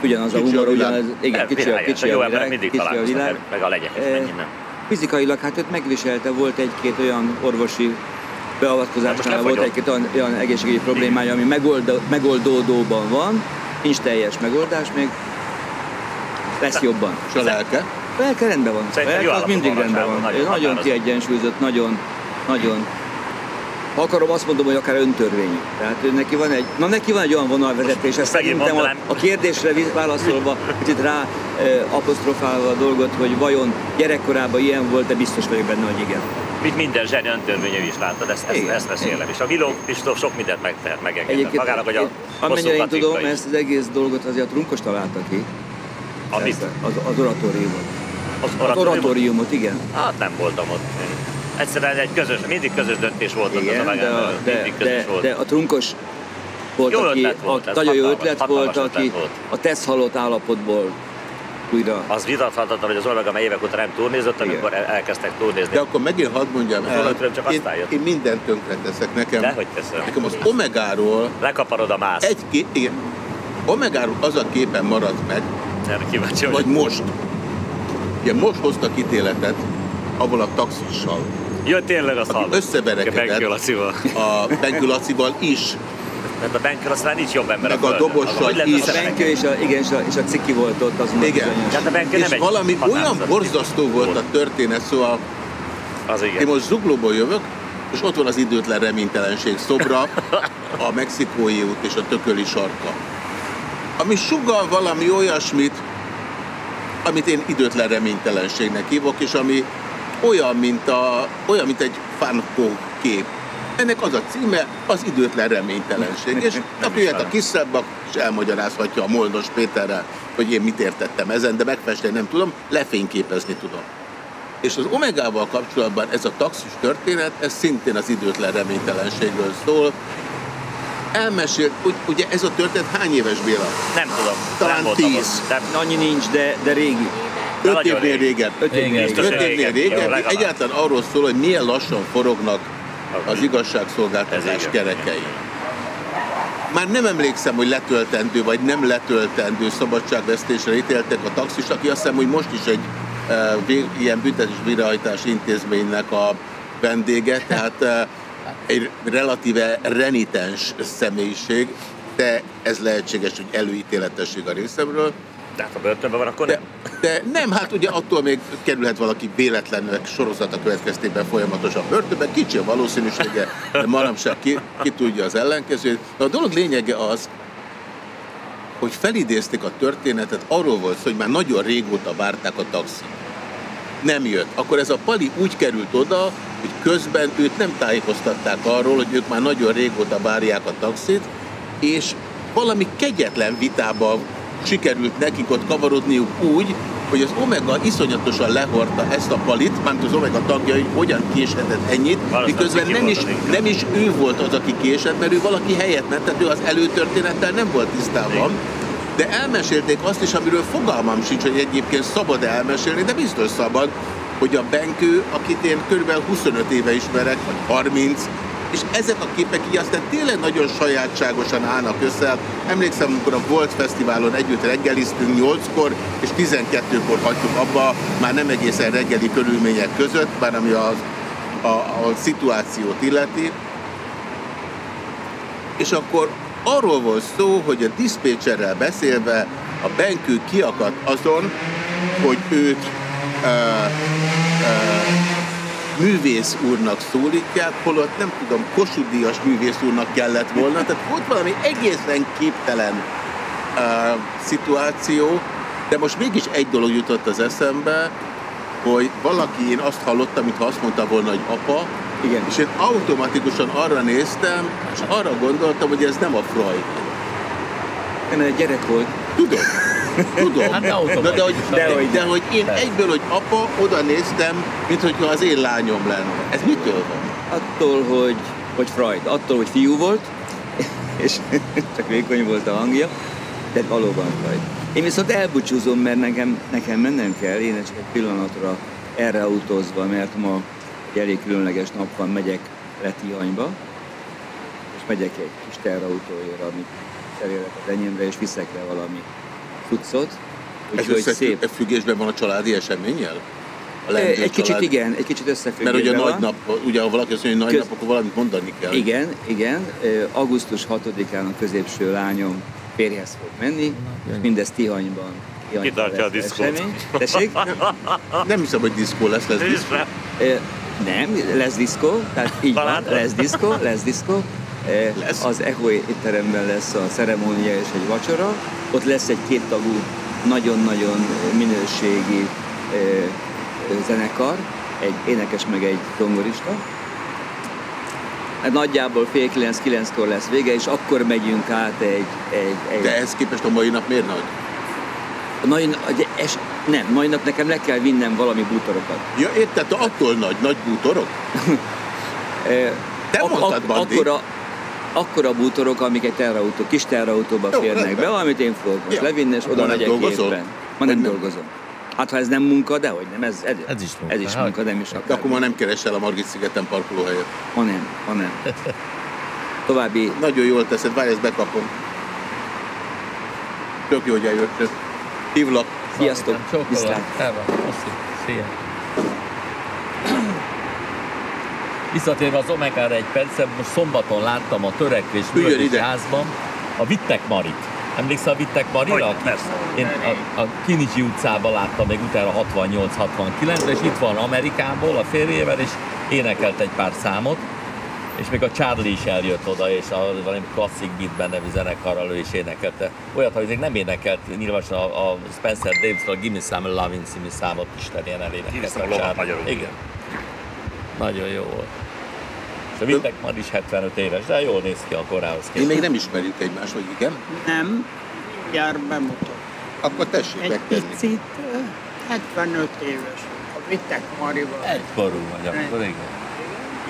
Ugyanaz a Kicsi a humor, világ. ugyanaz, igen, kicsi, a, világos, kicsi jó a világ, mindig kicsi a világ. meg a legyek, Eh, mennyi nem. Fizikailag hát őt megviselte, volt egy-két olyan orvosi beavatkozásnál, volt egy-két olyan, olyan egészségügyi problémája, ami megoldó, megoldódóban van, nincs teljes megoldás, még lesz jobban. És a lelke? A lelke rendben van. Szerintem lelke az mindig rendben van, van. nagyon Nagyon, kiegyensúlyozott, nagyon, nagyon ha akarom, azt mondom, hogy akár öntörvényű. Tehát ő neki van egy, na neki van egy olyan vonalvezetés, ezt szerintem a, a kérdésre válaszolva, kicsit rá e, apostrofálva a dolgot, hogy vajon gyerekkorában ilyen volt, de biztos vagyok benne, hogy igen. Mint minden zseni öntörvényű is látod, ezt, ezt, Igen. ezt mesélem. És a Viló Pistóf sok mindent megtehet, megengedett. Magának, hogy a amennyire én tudom, is. ezt az egész dolgot azért a Trunkos találta ki. Amit? Ezt, Az, az oratóriumot. Az Az oratóriumot? oratóriumot, igen. Hát nem voltam ott. Én Egyszerűen egy közös, mindig közös döntés volt ott az a Igen, de, mindig közös de, volt. de a Trunkos volt, Jó aki, ötlet volt, a, ez nagyon jó ötlet hatalmas volt, aki volt. a tesz halott állapotból újra Az vitathatatlan, hogy az Olvega már évek óta nem turnézott, amikor el- elkezdtek turnézni. De akkor megint hadd mondjam el, olajdon csak én, aztán jött. én mindent tönkre teszek nekem. Dehogy teszem. Nekem az Omegáról Lekaparod a más. egy kép, igen, Omegáról az a képen maradt meg, Erre kíváncsi vagy most. Ugye most hoztak ítéletet, avval a taxissal, Jött tényleg azt hallom. összeverekedett Benkő Lacival. a Benkő Lacival is, Tehát a Benkő aztán nincs jobb ember Meg a földön. dobossal is. A? Benkő és a, igen, és a, és a Ciki volt ott, az Igen. Tehát a Benkő és nem egy valami olyan borzasztó volt a történet, szóval Az igen. én most zuglóból jövök, és ott van az időtlen reménytelenség szobra, a mexikói út és a tököli sarka. Ami sugal valami olyasmit, amit én időtlen reménytelenségnek hívok, és ami olyan, mint, a, olyan, mint egy Fanko kép. Ennek az a címe, az időtlen reménytelenség. És akkor jöhet a kisebbak, és elmagyarázhatja a Moldos Péterrel, hogy én mit értettem ezen, de megfesteni nem tudom, lefényképezni tudom. És az Omegával kapcsolatban ez a taxis történet, ez szintén az időtlen reménytelenségről szól. Elmesélt, úgy, ugye ez a történet hány éves Béla? Nem tudom. Talán nem tíz. Nem, Annyi nincs, de, de régi. Öt évnél régebb. Öt évnél régen. Egyáltalán arról szól, hogy milyen lassan forognak az igazságszolgáltatás kerekei. Már nem emlékszem, hogy letöltendő vagy nem letöltendő szabadságvesztésre ítéltek a taxis, aki azt hiszem, hogy most is egy e, vé- ilyen büntetés végrehajtási intézménynek a vendége, tehát e, egy relatíve renitens személyiség, de ez lehetséges, hogy előítéletesség a részemről. De hát ha börtönben van, akkor De, nem. de nem, hát ugye attól még kerülhet valaki véletlenül sorozata következtében folyamatosan börtönbe, kicsi a valószínűsége, de manapság ki, ki tudja az ellenkezőt. De a dolog lényege az, hogy felidézték a történetet, arról volt szó, hogy már nagyon régóta várták a taxit. Nem jött. Akkor ez a pali úgy került oda, hogy közben őt nem tájékoztatták arról, hogy ők már nagyon régóta várják a taxit, és valami kegyetlen vitába sikerült nekik ott kavarodniuk úgy, hogy az Omega iszonyatosan lehordta ezt a palit, mármint az Omega tagjai, hogyan késhetett ennyit, Valószínűleg miközben nem is, nem is ő volt az, aki késett, mert ő valaki helyett ment, tehát ő az előtörténettel nem volt tisztában. De elmesélték azt is, amiről fogalmam sincs, hogy egyébként szabad elmesélni, de biztos szabad, hogy a Benkő, akit én kb. 25 éve ismerek, vagy 30, és ezek a képek így aztán tényleg nagyon sajátságosan állnak össze. Emlékszem, amikor a Volt Fesztiválon együtt reggeliztünk 8-kor, és 12-kor hagytuk abba, már nem egészen reggeli körülmények között, bár ami az, a, a szituációt illeti. És akkor arról volt szó, hogy a diszpécserrel beszélve a Benkő kiakadt azon, hogy őt uh, uh, művész úrnak szólítják, holott nem tudom, kosudias művész úrnak kellett volna. Tehát volt valami egészen képtelen uh, szituáció, de most mégis egy dolog jutott az eszembe, hogy valaki, én azt hallottam, mintha azt mondta volna, hogy apa, Igen. és én automatikusan arra néztem, és arra gondoltam, hogy ez nem a Freud. Én egy gyerek volt. Tudom. Tudom. Hát de de, de, hogy, de, hogy én egyből, hogy apa, oda néztem, mint hogyha az én lányom lenne. Ez mitől van? Attól, hogy, hogy Freud, attól, hogy fiú volt, és csak vékony volt a hangja, de valóban Freud. Én viszont elbúcsúzom, mert nekem, nekem mennem kell, én csak egy pillanatra erre autózva, mert ma egy elég különleges nap van, megyek le Tihanyba, és megyek egy kis terrautóért, amit cserélek az enyémre, és viszek le valami cuccot. Ez szép. összefüggésben van a családi eseménnyel? A Egy lendő kicsit család? igen, egy kicsit Mert összefüggésben ugye van. nagy nap, ugye ha valaki azt mondja, hogy nagy Köz- nap, akkor valamit mondani kell. Igen, igen. Augusztus 6-án a középső lányom férjhez fog menni, és mindez Tihanyban. Kitartja a diszkót. Tessék? Nem hiszem, hogy diszkó lesz, lesz diszkó. Nem, lesz diszkó, tehát így van, lesz diszkó, lesz diszkó. Ö, Lesz. Az Echo étteremben lesz a ceremónia és egy vacsora. Ott lesz egy kéttagú, nagyon-nagyon minőségi ö, zenekar, egy énekes meg egy zongorista. Hát Nagyjából fél kilenc-kilenckor lesz vége, és akkor megyünk át egy, egy, egy De ehhez képest a mai nap miért nagy? a nagy, egy, es, nem, mai nap nekem le kell vinnem valami bútorokat. Ja, érted, te attól nagy, nagy bútorok? Ö, Te mondtad, Bandi. akkora, akkora bútorok, amik egy terrautó, kis terrautóba férnek be, amit én fogok most Ja. levinni, és oda megyek dolgozol? éppen. Ma nem nem? dolgozom. Hát ha ez nem munka, de hogy nem, ez, ez, Ez is munka, Ez is hát. munka, nem is De akár. akkor ma nem keresel a Margit szigeten parkolóhelyet. Ma nem, ma nem. További Nagyon jól teszed, várj, ezt bekapom. Tök jó, hogy eljöttél. Hívlak. Sziasztok, viszlát. Szia. Visszatérve az Omegára egy percet, most szombaton láttam a törekvés ide. házban a Vittek Marit. Emlékszel a Vittek Marira? Hogy, persze. Én a, a Kinicsi utcában láttam még utána 68-69-ben, és itt van Amerikából a férjével, és énekelt egy pár számot, és még a Charlie is eljött oda, és a valami Classic Beatben nevű zenekarral ő is énekelte. Olyat, hogy még nem énekelt, nyilvánosan a, a Spencer davis a Gimme Some Lovin' című számot Isten elénekelt. Gimme Some Charlie. magyarul. Igen. Nagyon jó volt. A Vittek Mar is 75 éves, de jól néz ki a korához Én képest. még nem ismerjük egymást, vagy igen? Nem, mindjárt bemutat. Akkor tessék Egy megtenni. picit, ö, 75 éves. A Vitek Marival. Egykorú vagy akkor, igen.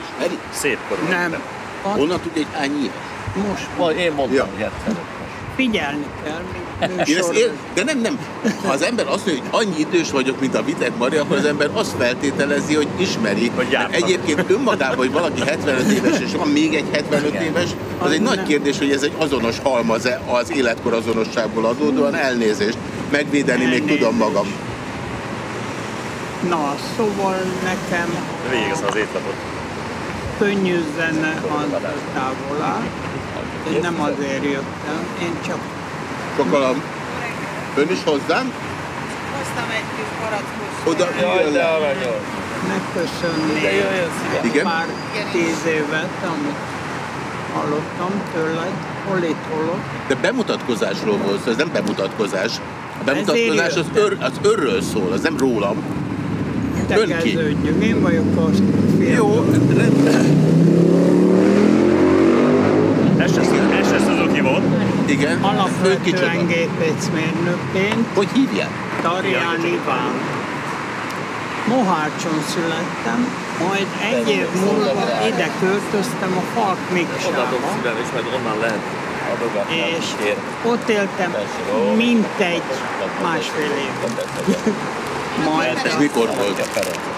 Ismeri? Szép korú. Nem, Honnan tudja, hogy hány éves? most Én mondtam, Ja. hogy 75 figyelni kell, még Én ezt ér... De nem, nem. Ha az ember azt mondja, hogy annyi idős vagyok, mint a Vitek Mari, akkor az ember azt feltételezi, hogy ismeri. Hogy Mert jártak. egyébként önmagában, hogy valaki 75 éves, és van még egy 75 Igen. éves, az egy nagy kérdés, hogy ez egy azonos halmaz az életkor azonosságból adódóan elnézést. Megvédeni még tudom magam. Na, szóval nekem Végigeszem az étlapot. könnyű zene az távol áll. Én nem azért jöttem, én csak A... Ön is hozzám? hoztam egy kis barackos Oda Jaj, de aranyos. megköszönni De jöjjön szívesen. Igen? pár tíz évet, amit hallottam tőled, hol itt, hol ott. De bemutatkozásról volt szó, ez nem bemutatkozás. A bemutatkozás az, ör, az örről szól, az nem rólam. Ön ki? Én vagyok a fiam. Jó, rendben. Se Suzuki volt. Igen. Alapvetően gépészmérnökként. Hogy hívják? Tarján Iván. Mohácson születtem, majd egy év múlva ide költöztem a Falk Oda Miksába. szülni, és majd onnan lehet. És ott éltem mintegy másfél év. Majd Ez mikor volt?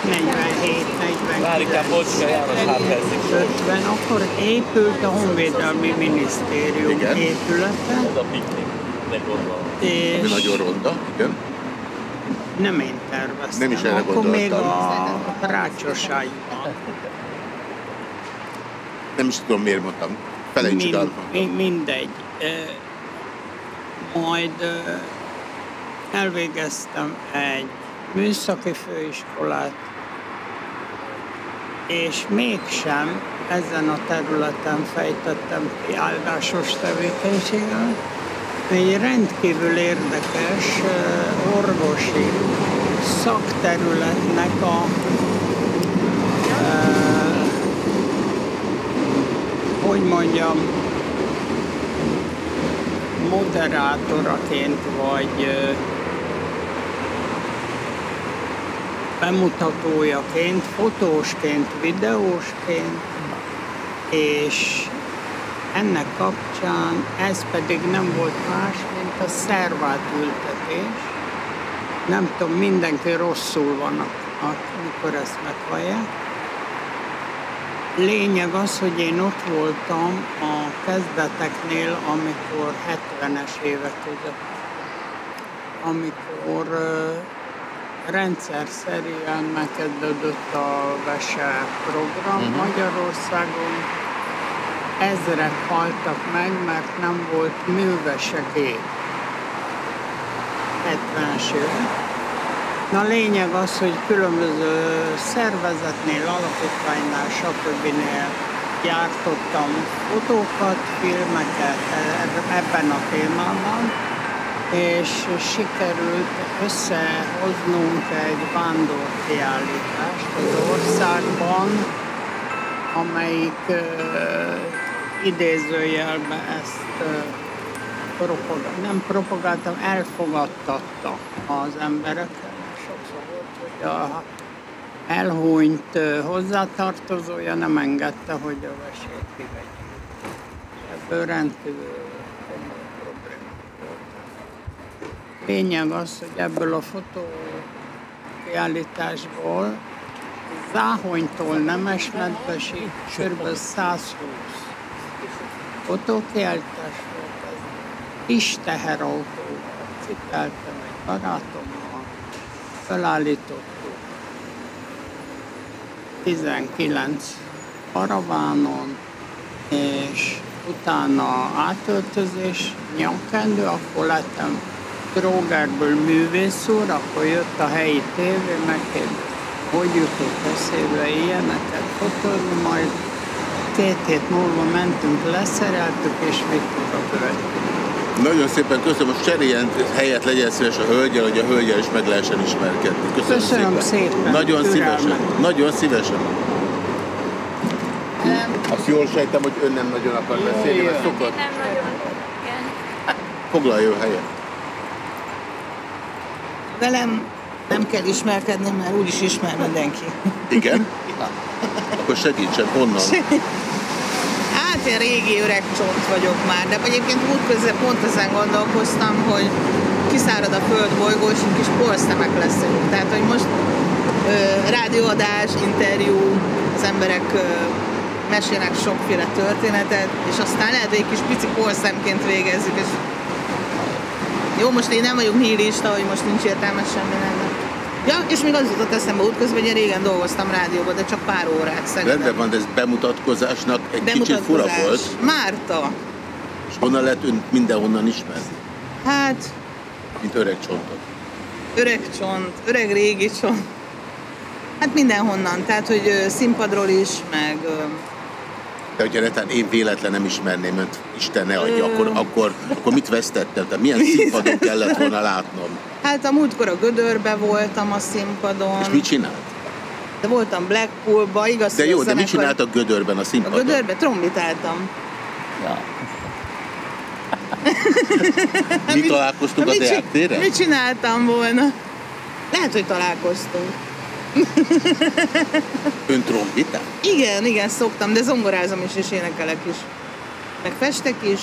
47, 49, Várikán Bocska János Háthelyszik. 50, akkor épült a Honvédelmi Minisztérium Igen. épülete, Ez a piknik. De gondolom. Ami nagyon ronda, igen. nem én terveztem. Nem is erre Akkor még a rácsoságban. Nem is tudom, miért mondtam. Felejtsük el. Min, mi- mindegy. Majd elvégeztem egy műszaki főiskolát, és mégsem ezen a területen fejtettem ki áldásos tevékenységet. Egy rendkívül érdekes orvosi szakterületnek a hogy mondjam, moderátoraként vagy ö, bemutatójaként, fotósként, videósként, és ennek kapcsán ez pedig nem volt más, mint a szervátültetés. Nem tudom, mindenki rosszul van, amikor ezt meghallják. Lényeg az, hogy én ott voltam a kezdeteknél, amikor 70-es évek között, amikor rendszer szerűen megkezdődött a VESE program Mhm. Magyarországon. Ezrek haltak meg, mert nem volt művese gép. 70-es évek. Na a lényeg az, hogy különböző szervezetnél, alapítványnál, stb. gyártottam fotókat, filmeket e- ebben a témában, és sikerült összehoznunk egy vándorkiállítást az országban, amelyik uh, idézőjelben ezt uh, propagál, nem propagáltam, elfogadtatta az embereket. Sokszor volt, hogy a elhúnyt ö, hozzátartozója nem engedte, hogy a vesét kivegyék. Ebből rendkívül komoly problémák voltak. Lényeg az, hogy ebből a fotókiállításból Záhonytól Nemesmentesig kb. 120 fotókiállítás volt. Kis teherautóval cipeltem egy barátommal, felállítottuk 19 karavánon, és utána átöltözés, nyomkendő, akkor lettem Trógerből művész úr, akkor jött a helyi tévé, megkérdezte, hogy jutott eszébe ilyeneket fotózni, majd két hét múlva mentünk, leszereltük és vittük a következő. Nagyon szépen köszönöm, most cseréljen helyet legyen szíves a hölgyel, hogy a hölgyel is meg lehessen ismerkedni. Köszönöm, Köszönöm szépen, Nagyon türelmet. szívesen. Nagyon szívesen. Azt jól sejtem, hogy ön nem nagyon akar beszélni, mert szokott. Nem nagyon. Igen. Foglaljon helyet. Velem nem kell ismerkedni, mert úgyis ismer mindenki. Igen? Akkor segítsen, honnan? Hát én régi öreg csont vagyok már, de egyébként útközben pont ezen gondolkoztam, hogy kiszárad a földbolygó, és egy kis polszemek leszünk. Tehát, hogy most ö, rádióadás, interjú, az emberek ö, mesélnek sokféle történetet, és aztán lehet, hogy egy kis pici polszemként végezzük, és jó, most én nem vagyok nihilista, hogy most nincs értelme semminek. Ja, és még az jutott eszembe útközben, hogy én régen dolgoztam rádióban, de csak pár órát szerintem. Rendben van, de ez bemutatkozásnak egy kicsit fura Bemutatkozás. volt. Márta. És honnan lehet önt mindenhonnan ismerni? Hát, Mint öreg csontot. öreg csont, öreg régi csont. Hát mindenhonnan, tehát, hogy színpadról is, meg De hogyha netán én véletlen nem ismerném önt, Isten ne adja, akkor, akkor, akkor mit vesztettem? Tehát milyen színpadon kellett volna látnom? hát a múltkor a Gödörbe voltam a színpadon. És mit csinált? De voltam Blackpoolba, igaz, De jó, a de mit csinált a gödörben a A színpadon? Gödörbe trombitáltam. Ja. Mi találkoztunk a csi- téren? mit csináltam volna? Lehet, hogy találkoztunk. Ön trombitál? Igen, igen, szoktam, de zongorázom is, és énekelek is. Meg festek is.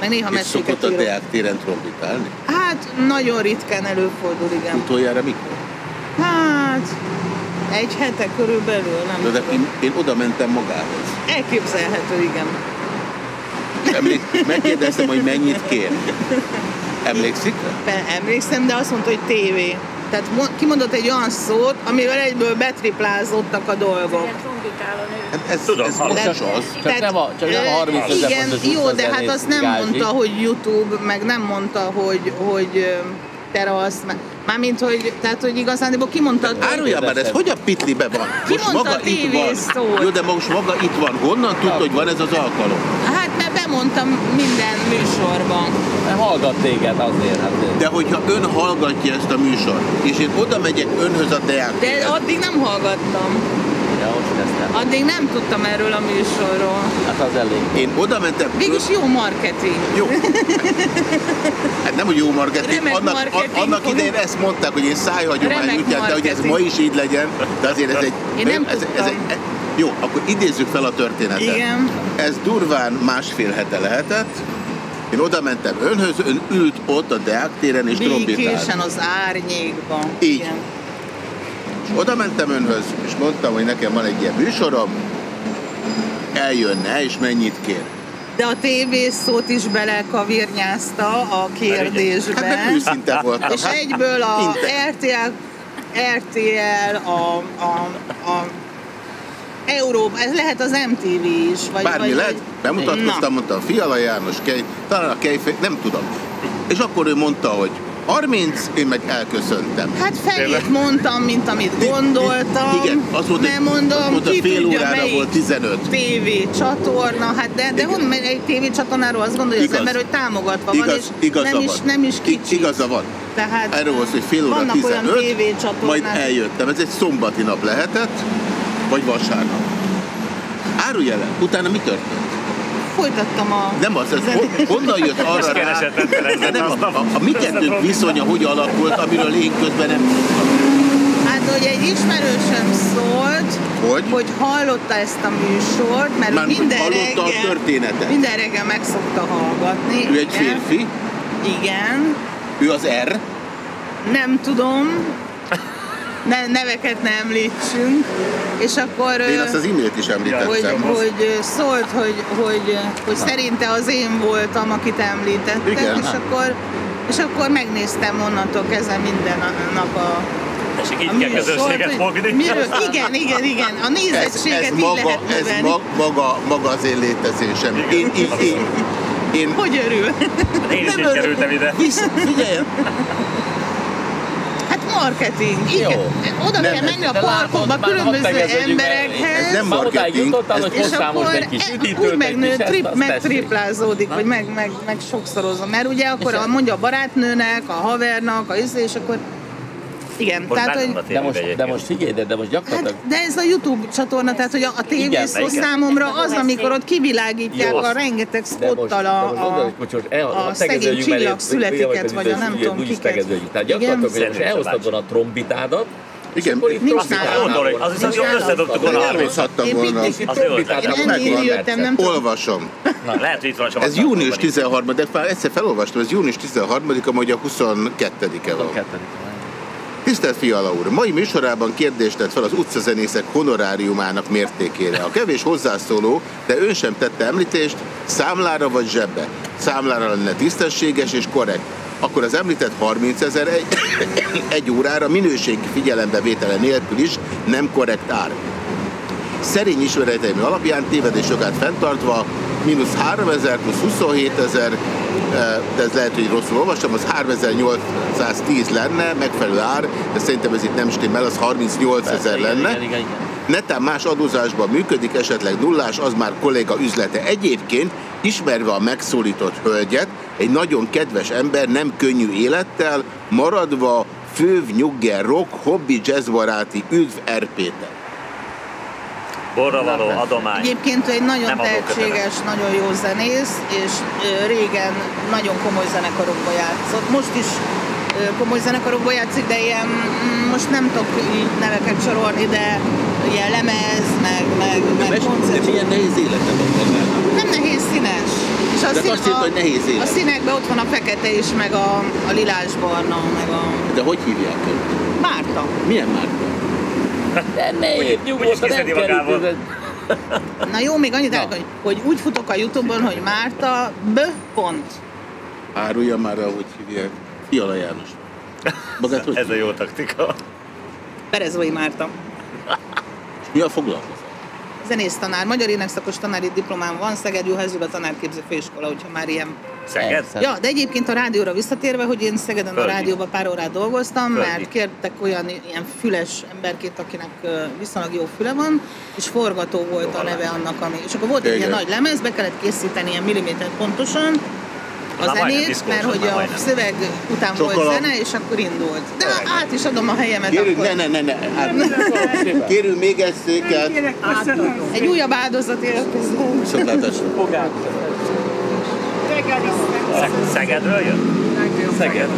Meg néha És szokott a. Deák téren trombitálni? Hát nagyon ritkán előfordul, igen. Utoljára mikor? Hát egy hete körülbelül, nem de tudom. én, én oda mentem magához. Elképzelhető, igen. Emlék, megkérdeztem, hogy mennyit kér. Emlékszik? Be, emlékszem, de azt mondta, hogy tévé. Tehát mo- kimondott egy olyan szót, amivel egyből betriplázódtak a dolgok. Hát ez, Tudom, ez most Tehát- az. Csak nem a- csak nem a 30 Ö, ezer Igen, fontos jó, de hát azt nem Gázsi. mondta, hogy YouTube, meg nem mondta, hogy, hogy terasz, me- mármint, hogy, tehát, hogy igazán, kimondta, Árulja már, ez hogy a pitlibe van? Most mondta maga a itt van. tévészót? Jó, de most maga itt van. Honnan tudta, hogy van ez az alkalom? Hát mert bemondtam minden műsorban. Hallgat téged azért. Hát, De hogyha ön hallgatja ezt a műsort, és én oda megyek önhöz a Deák De addig nem hallgattam. ja, most. Addig nem tudtam erről a műsorról. Hát az elég. én oda mentem, Végülis jó marketing. Jó. Hát nem, hogy jó marketing, Remek annak, marketing a, annak idején ezt mondták, hogy én szájhagyomány útján, de hogy ez ma is így legyen, de azért ez egy... Én nem ez, ez tudtam. egy e- jó, akkor idézzük fel a történetet. Igen. Ez durván másfél hete lehetett. Én oda mentem önhöz, ön ült ott a Deák téren és trombitált. Békésen az árnyékban. Így. Igen. Oda mentem önhöz, és mondtam, hogy nekem van egy ilyen műsorom, eljönne, és mennyit kér. De a tévészót is belekavirnyázta a kérdésbe. Hát őszinte voltam. És egyből a minden. RTL, RTL, a, a, a Európa, ez lehet az MTV is. Vagy, Bármi vagy, lehet, bemutatkoztam, Na. mondtam, Fiala János, Kej, talán a Kejfej, nem tudom. És akkor ő mondta, hogy 30, én meg elköszöntem. Hát felét mondtam, mint amit gondoltam. Igen, azt mondta, nem mondom, azt mondta ki fél tudja, órára volt 15. TV csatorna, hát de, de honnan mert egy TV csatornáról azt gondolja Igaz. az ember, hogy támogatva van, Igaz, és igaza nem is, van. nem is kicsi. Igaza van. Tehát Erről volt, szó, hogy fél óra vannak olyan 15, tévécsatornák. majd eljöttem. Ez egy szombati nap lehetett, vagy vasárnap. Árulj el, utána mi történt? Folytattam a... Nem az, ez hon- honnan jött arra rá, keresett nem, a, a, a mi kettőnk viszonya hogy alakult, amiről én közben nem tudtam. Hát, hogy egy ismerősöm szólt, Hogy? hogy hallotta ezt a műsort, mert hogy minden hallotta a reggel, történetet. minden reggel meg szokta hallgatni. Ő egy igen. férfi, Igen. ő az R, Nem tudom. Ne, neveket ne említsünk. És akkor... én azt az e-mailt is hogy, említettem. hogy ö, szólt, hogy, hogy, hogy szerinte az én voltam, akit említettek, Igen. és akkor, és akkor megnéztem onnantól kezdve minden nap a, És így kell közönséget hogy fogni. Miről, igen, igen, igen. A ez, nézettséget ez, így maga, lehet ez ma, maga, maga az én létezésem. Én, én, én, én, Hogy örül? Én is így kerültem ide. Visz, figyelj, Hát marketing. Igen. Oda Nem, kell menni a parkokba különböző emberekhez. Ez nem marketing, jutottál, ez- hogy És akkor egy kis e- üdítőt, úgy megnő, egy kis trip, megtriplázódik, vagy meg, meg, meg sokszorozom. Mert ugye akkor a, mondja a barátnőnek, a havernak, a izé, és akkor igen, Most tehát, hogy, De most, de egyébként. most figyelj, de, de most gyakorlatilag hát, de ez a YouTube csatorna, tehát hogy a, a tévészó igen. számomra az, amikor ott kivilágítják Jó. a rengeteg De spottal de a, a, a szegény csillagszületiket, hogy- vagy a nem tudom kiket. Tehát Igen. gyakorlatilag, hogy most volna a trombitádat, Igen. Nincs nálam. Az viszont jól összedobtuk volna elhozhattam Én volna. Az jó. Olvasom. Na, lehet, hogy itt van Ez június Napokban is. 13 de már egyszer felolvastam, ez június 13-a, vagy a 22-e van. Tisztelt Fiala úr, mai műsorában kérdést tett fel az utcazenészek honoráriumának mértékére. A kevés hozzászóló, de ön sem tette említést, számlára vagy zsebbe. Számlára lenne tisztességes és korrekt. Akkor az említett 30 ezer egy, egy órára minőségi figyelembevétele nélkül is nem korrekt ár. Szerény ismereteim alapján tévedés jogát fenntartva, mínusz 3000 plusz 27 ezer, de ez lehet, hogy rosszul olvastam, az 3810 lenne, megfelelő ár, de szerintem ez itt nem stimmel, az 38 ezer lenne. igen, igen, igen. Netán más adózásban működik, esetleg nullás, az már kolléga üzlete. Egyébként, ismerve a megszólított hölgyet, egy nagyon kedves ember, nem könnyű élettel, maradva főv, nyugger, rock, hobbi, jazzbaráti, üdv, RPT. Borra való adomány. Egyébként egy nagyon Nem tehetséges, nagyon jó zenész, és régen nagyon komoly zenekarokba játszott. Most is komoly zenekarokba játszik, de ilyen, mm, most nem tudok így neveket sorolni, de ilyen lemez, meg, meg, meg De koncert. milyen nehéz élete van? Nem nehéz színes. És a, De szín, azt írta, hogy nehéz a, élet. a színekben ott van a fekete is, meg a, a lilás barna, meg a De hogy hívják őt? Márta. Milyen Márta? De ne épp nyugodtan, nem került. Na jó, még annyit elmondok, hogy, hogy úgy futok a Youtube-on, hogy Márta B. pont. Árulja már, ahogy hívják. Fiala János. Magát hogy Ez a jó taktika. Berezói Márta. Mi a foglalkozás? Zenész tanár, magyar énekszakos tanári diplomám van, Szeged Juhászgyuga tanárképző főiskola, hogyha már ilyen. Szeged? Ja, de egyébként a rádióra visszatérve, hogy én Szegeden Földi. a rádióban pár órát dolgoztam, Földi. mert kértek olyan ilyen füles emberkét, akinek viszonylag jó füle van, és forgató volt a neve annak, ami... És akkor volt egy ilyen nagy lemez, be kellett készíteni ilyen milliméter pontosan, a majdnem zenét, mert hogy a majdnem. szöveg után volt Csokolom. zene, és akkor indult. De át is adom a helyemet Kérünk, akkor. ne, ne, ne, ne. Hát, kérünk még egy széket. Egy újabb áldozat érkezett. Viszontlátásra. Szeg- Szegedről jön? Szeged.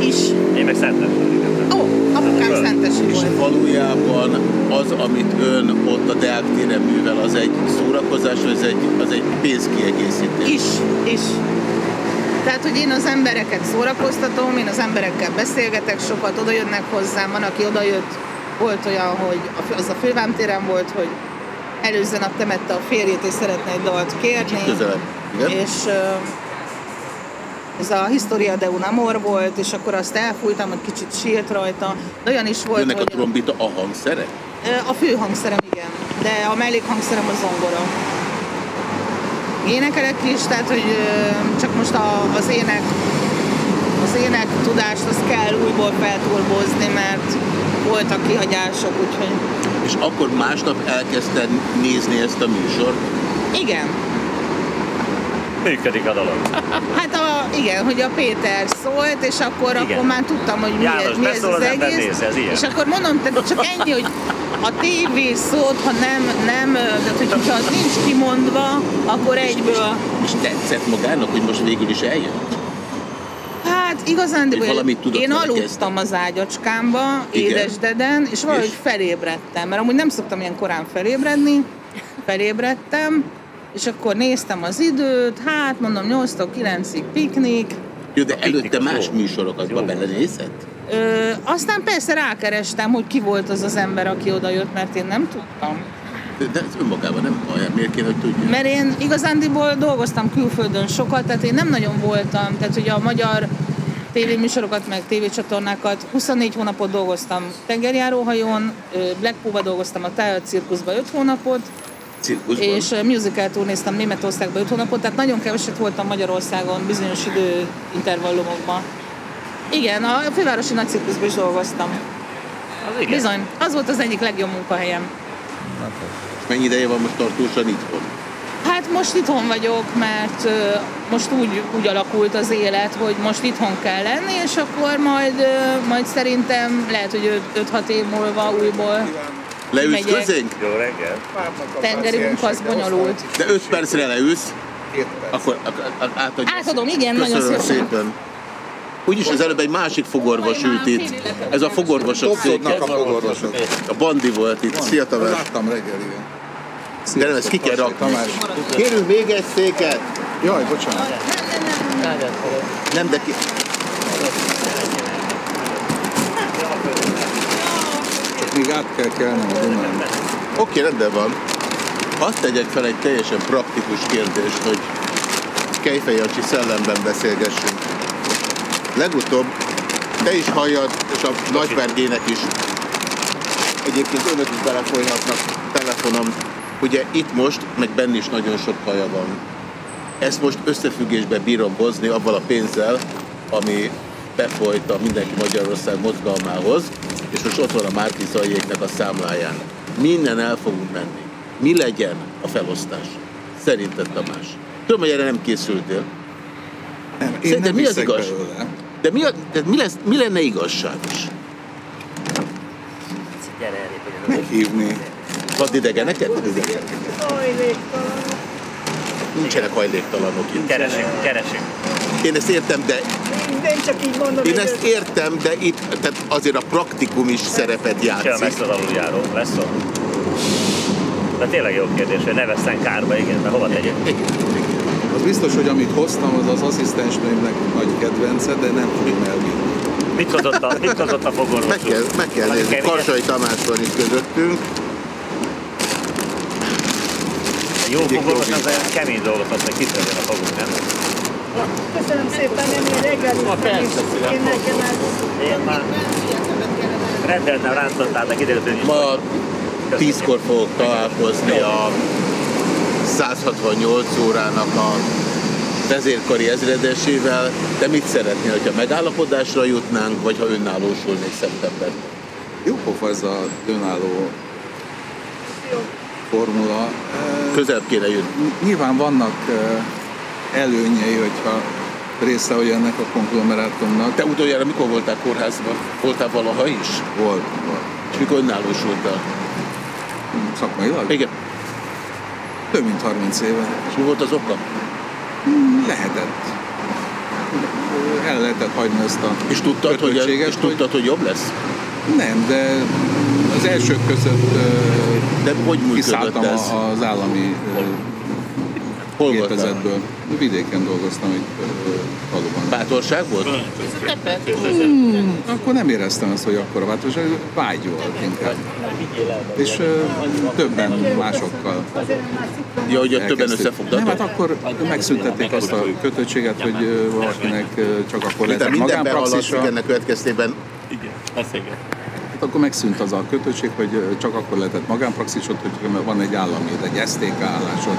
Is. Én meg Szentesről. Ó, apukám szentesi És volt. valójában az, amit ön ott a Deák téren művel, az egy szórakozás, vagy az egy, az egy pénzkiegészítés? Is, is. Tehát, hogy én az embereket szórakoztatom, én az emberekkel beszélgetek sokat, oda jönnek hozzám, van, aki odajött, volt olyan, hogy a az a fővám téren volt, hogy előző nap temette a férjét, és szeretne egy dalt kérni. Közelebb. Igen? És ez a Historia de un Amor volt, és akkor azt elfújtam, hogy kicsit sírt rajta. De olyan is volt, Önnek a hogy trombita a hangszere? A fő hangszerem, igen, de a mellékhangszerem a zongora. Énekelek is, tehát hogy csak most a, az ének az ének tudást azt kell újból felturbozni, mert voltak kihagyások, úgyhogy És akkor másnap elkezdted nézni ezt a műsort? igen. Működik a dolog. Hát a, igen, hogy a Péter szólt, és akkor, Igen. akkor már tudtam, hogy mi, János ez, mi ez az az egész. nézi, ez ilyen. És akkor mondom, tehát csak ennyi, hogy a tévé szót, ha nem, nem, tehát hogy, hogyha az nincs kimondva, akkor egyből És tetszett magának, hogy most végül is eljött? Hát igazán, tudott én aludtam az ágyacskámba, Igen. édesdeden, és valahogy És? felébredtem, mert amúgy nem szoktam ilyen korán felébredni, felébredtem, és akkor néztem az időt, hát mondom 8-tól 9-ig piknik, Jó, de előtte más jó. műsorokatba belenézett? Ö, aztán persze rákerestem, hogy ki volt az az ember, aki oda jött, mert én nem tudtam. De, ez önmagában nem baj, hát miért kéne, hogy tudja? Mert én igazándiból dolgoztam külföldön sokat, tehát én nem nagyon voltam, tehát hogy a magyar tévéműsorokat, meg tévécsatornákat, 24 hónapot dolgoztam tengerjáróhajón, Blackpoolba dolgoztam a Tájat cirkuszba 5 hónapot, Cirkuszban? és musical turnéztam Németországba 5 hónapot, tehát nagyon keveset voltam Magyarországon bizonyos időintervallumokban. Igen, a fővárosi nagy cirkuszban is dolgoztam. Az igen. Bizony, az volt az egyik legjobb munkahelyem. És mennyi ideje van most tartósan itthon? Hát most itthon vagyok, mert ö, most úgy, úgy alakult az élet, hogy most itthon kell lenni, és akkor majd, ö, majd szerintem lehet, hogy 5-6 év múlva újból Leülsz Megyek. közénk? Jó reggel. tengeri munka az bonyolult. De 5 percre leülsz, akkor ak- ak- átadjuk. Átadom, igen, nagyon Köszönöm szépen. szépen. Úgyis az előbb egy másik fogorvos ült itt. Ez a fogorvosok széke. a fogorvosok. A bandi volt itt. Szia Tamás. Láttam reggel, igen. De nem, ezt ki kell rakni. Kérünk még egy széket. Jaj, bocsánat. Nem, de ki... Csak még át kell kelnem a Dunán. Oké, rendben van. Azt tegyek fel egy teljesen praktikus kérdést, hogy Kejfej Jancsi szellemben beszélgessünk. Legutóbb te is halljad, és a nagyvergének is. Egyébként önök is belefolyhatnak telefonom. Ugye itt most, meg benne is nagyon sok haja van. Ezt most összefüggésbe bírom hozni avval a pénzzel, ami befolyt a Mindenki Magyarország mozgalmához, és most ott van a Márkizajéknek a számláján. Minden el fogunk menni. Mi legyen a felosztás? Szerinted Tamás? Tudom, hogy erre nem készültél. Nem, én Szerinted nem mi az igaz? belőle. De mi, a, de mi, lesz, mi lenne igazságos? Gyere elé, hogy Meghívni Van idegen neked? Nincsenek hajléktalanok itt. Keresünk, keresünk. Én ezt értem, de Én csak így mondom, én ezt értem, de itt tehát azért a praktikum is szerepet Sem játszik. lesz az aluljáró, lesz ott. De tényleg jó kérdés, hogy ne veszten kárba, igen, mert hova tegyük? Az biztos, hogy amit hoztam, az az asszisztensnőmnek nagy kedvence, de nem fogom elvinni. Mit hozott a, mit hozott a fogorvos? Meg kell, meg kell Nagy nézni. Karsai Tamás van itt közöttünk. Jó fogorvos, az olyan kemény dolgot hoz, hogy kitörjön a fogunk, nem? Köszönöm szépen, nem én reggeliztem is. Én nekem ez... Én már rendeltem rántottál, de kiderült, hogy Ma tízkor fogok találkozni a 168 órának a vezérkari ezredesével, de mit szeretnél, hogyha megállapodásra jutnánk, vagy ha önállósulnék szeptemberben? Jó pofa ez a önálló formula. Közel kéne jönni. Ny- Nyilván vannak eh, előnyei, hogyha része vagy ennek a konglomerátumnak. Te utoljára mikor voltál kórházban? Voltál valaha is? Volt, volt. És mikor önállósultál? Szakmailag? Igen. Több mint 30 éve. És mi volt az oka? Lehetett. El lehetett hagyni ezt a És tudtad, hogy, és tudtad, hogy jobb lesz? Nem, de az elsők között de hogy kiszálltam ez? az állami Hol gépezetből. Vidéken dolgoztam egy faluban. Bátorság volt? Hmm, akkor nem éreztem azt, hogy akkor a bátorság, vágy volt inkább. És többen másokkal. Ja, hogy többen összefogtatok? Nem, hát akkor megszüntették azt a kötöttséget, hogy valakinek csak akkor behallatszik magánpraxisra. ennek következtében. Igen, azt igen. Hát akkor megszűnt az a kötöttség, hogy csak akkor lehetett magánpraxisod, hogy van egy állami, egy STK állásod.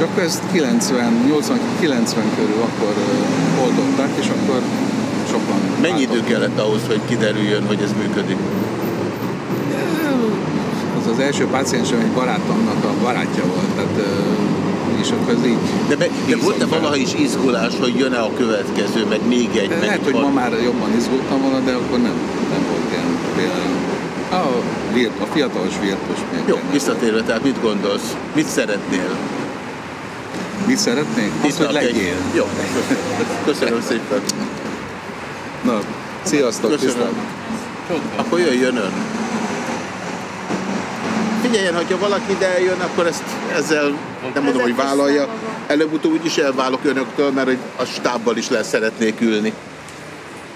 Akkor ezt 90, 80-90 körül akkor oldották, és akkor sokan Mennyi idő kellett ahhoz, hogy kiderüljön, hogy ez működik? Az az első páciensem egy barátomnak a barátja volt, tehát és akkor ez így De, be, de volt-e valaha is izgulás, hogy jön-e a következő, meg még egy, meg Lehet, hogy ma már jobban izgultam volna, de akkor nem, nem volt ilyen félelem. A, virt, a fiatalos virtus még. Jó, visszatérve, tehát mit gondolsz? Mit szeretnél? Mit szeretnék? Azt, hogy legyél. Jó, köszönöm szépen. Na, sziasztok, Köszönöm. Akkor jöjjön ön. Figyeljen, hogyha valaki ide eljön, akkor ezt ezzel nem mondom, hogy vállalja. Előbb-utóbb úgyis elválok önöktől, mert a stábbal is le szeretnék ülni.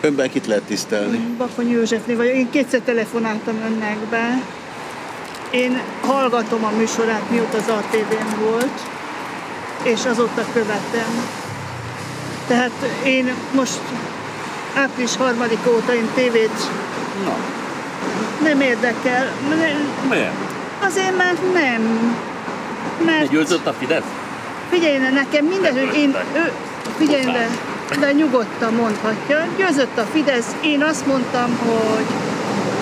Önben kit lehet tisztelni? Bakony Józsefné vagyok. Én kétszer telefonáltam önnek be. Én hallgatom a műsorát, mióta az ATV-n volt, és azóta követem. Tehát én most április harmadik óta én tévét Na, nem érdekel. Miért? Azért, mert nem. Mert Győzött a Fidesz? Figyelj, ne, nekem minden, hogy én, ő, figyelj, de, de nyugodtan mondhatja. Győzött a Fidesz, én azt mondtam, hogy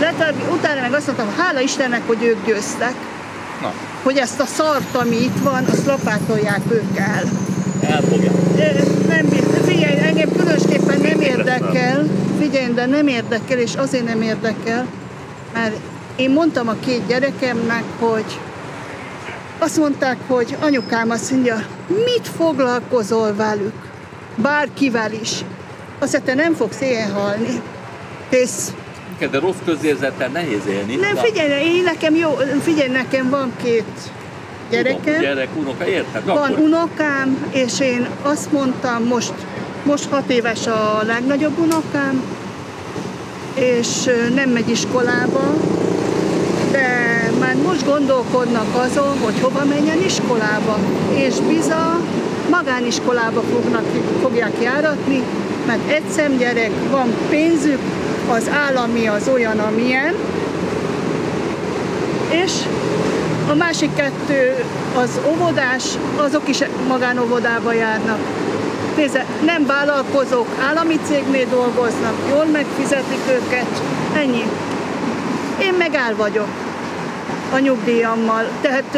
letar, utána meg azt mondtam, hála Istennek, hogy ők győztek. Na. Hogy ezt a szart, ami itt van, azt lapátolják ők el. Elfogja. Ö, Nem, figyelj, engem különösképpen nem érdekel, figyelj, de nem érdekel, és azért nem érdekel, mert én mondtam a két gyerekemnek, hogy azt mondták, hogy anyukám azt mondja, mit foglalkozol velük? Bárkivel is. Azt mondja, te nem fogsz éhen halni. Tész. Igen, De rossz közérzettel nehéz élni. Nem, Na, figyelj, én nekem jó, figyelj, nekem van két gyerekem. Gyerek, unoka, érted? Van Akkor- unokám, és én azt mondtam, most, most hat éves a legnagyobb unokám, és nem megy iskolába, de már most gondolkodnak azon, hogy hova menjen iskolába, és biza magániskolába fognak, fogják járatni, mert egy szemgyerek, van pénzük, az állami az olyan, amilyen, és a másik kettő az óvodás, azok is magánovodába járnak. Nézze, nem vállalkozók, állami cégnél dolgoznak, jól megfizetik őket, ennyi. Én meg el vagyok a nyugdíjammal, tehát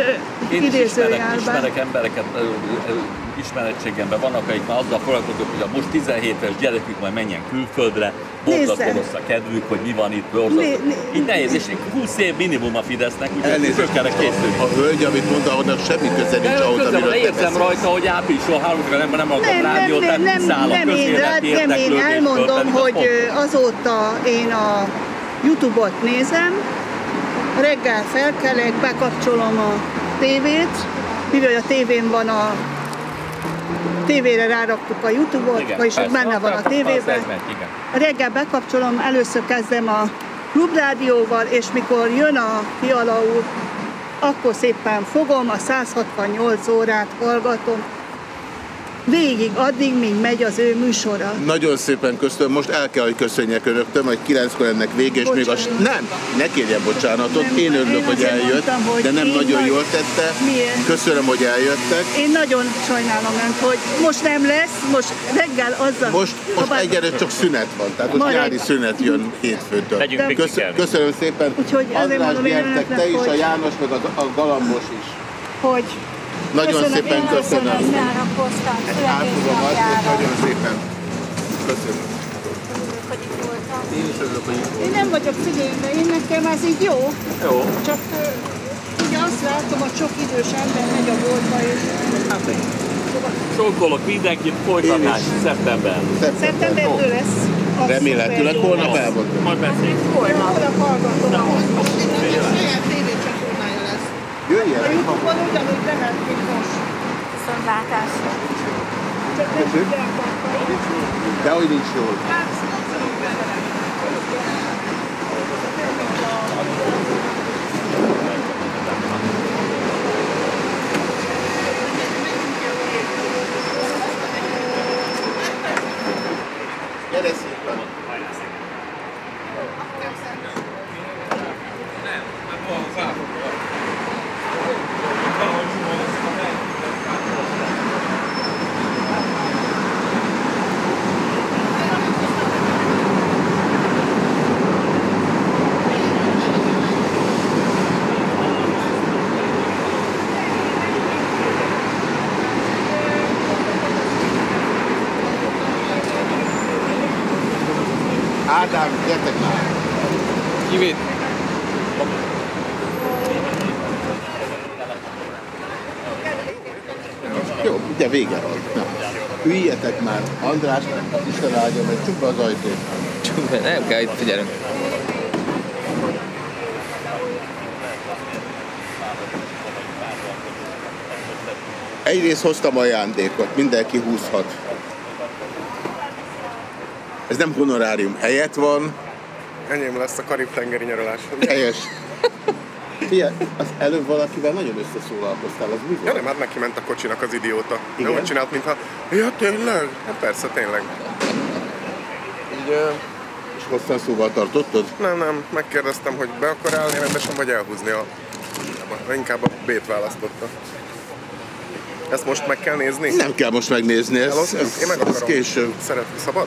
Én is ismerek, idézőjelben. ismerek embereket, ismerettségemben vannak, akik már azzal foglalkoznak, hogy a most 17 éves gyerekük majd menjen külföldre, borzasztó a kedvük, hogy mi van itt, borzasztó. Né- né- Így nehéz, és 20 év minimum a Fidesznek, úgyhogy kellene készülni. a hölgy, amit mond, annak semmi köze nincs ahhoz, amiről beszélsz. rajta, hogy áprilisról háromkor nem, nem akar Nem, nem, rádiót, nem, tehát nem, a nem, én, rád, nem én elmondom, hogy azóta én a Youtube-ot nézem, reggel felkelek, bekapcsolom a tévét, mivel a tévén van a tévére ráraktuk a Youtube-ot, Igen, vagyis persze, benne van a tévében. Reggel bekapcsolom, először kezdem a klubrádióval, és mikor jön a Fiala úr, akkor szépen fogom, a 168 órát hallgatom, végig, addig, míg megy az ő műsora. Nagyon szépen köszönöm, most el kell, hogy köszönjek önöktől, majd kilenckor ennek vége, és még a... Nem, ne kérjen bocsánatot, Nem, én örülök, hogy eljött, mondtam, hogy de nem nagyon nagy- jól tette. Miért? Köszönöm, hogy eljöttek. Én nagyon sajnálom önt, hogy most nem lesz, most reggel azzal... Most, most Abba- egyre csak szünet van, tehát most nyári szünet jön hétfőtől. Legyünk Kösz, piknikelni. köszönöm szépen. Úgyhogy András, mondom gyertek, te is, a János, meg a, a Galambos is. hogy Nagyon Köszönöm, szépen én köszönöm. köszönöm. Várakoztam Át fogom adni, nagyon szépen. Köszönöm. Én is örülök, hogy itt Én nem vagyok figyelj, de én nekem ez így jó. Jó. Csak ugye azt látom, hogy sok idős ember megy a boltba, és Sokkolok mindenkit, folytatás szeptember. szeptembertől lesz. Remélhetőleg holnap elmondom. Majd beszéljünk. Holnap. Holnap hallgatom. Jöjjön. A Youtube-on ugyanúgy lehet, mint most. Viszontlátásra. Csak nem tudják akkor. De hogy nincs jól. Gyere szépen. Ádám, gyertek már. Kivitt. Jó, ugye vége van. Na. Üljetek már. András, Isten áldja meg, csukd az ajtót. Csukd nem kell, itt figyelünk. Egyrészt hoztam ajándékot, mindenki húzhat. Ez nem honorárium helyett van. Enyém lesz a Karib-tengeri nyaralás. Helyes. Figyelj, az előbb valakivel nagyon összeszólalkoztál, az mi Ja volt? nem, hát neki ment a kocsinak az idióta. Igen? Nem úgy csinált, mintha... Ja, tényleg? Hát persze, tényleg. Így, És hosszan szóval tartottad? nem, nem, megkérdeztem, hogy be akar állni rendesen, vagy elhúzni a... Inkább a B-t választotta. Ezt most meg kell nézni? Nem kell most megnézni, ez, Elosztjuk? ez, Én meg ez akarom. később. Szeret, szabad?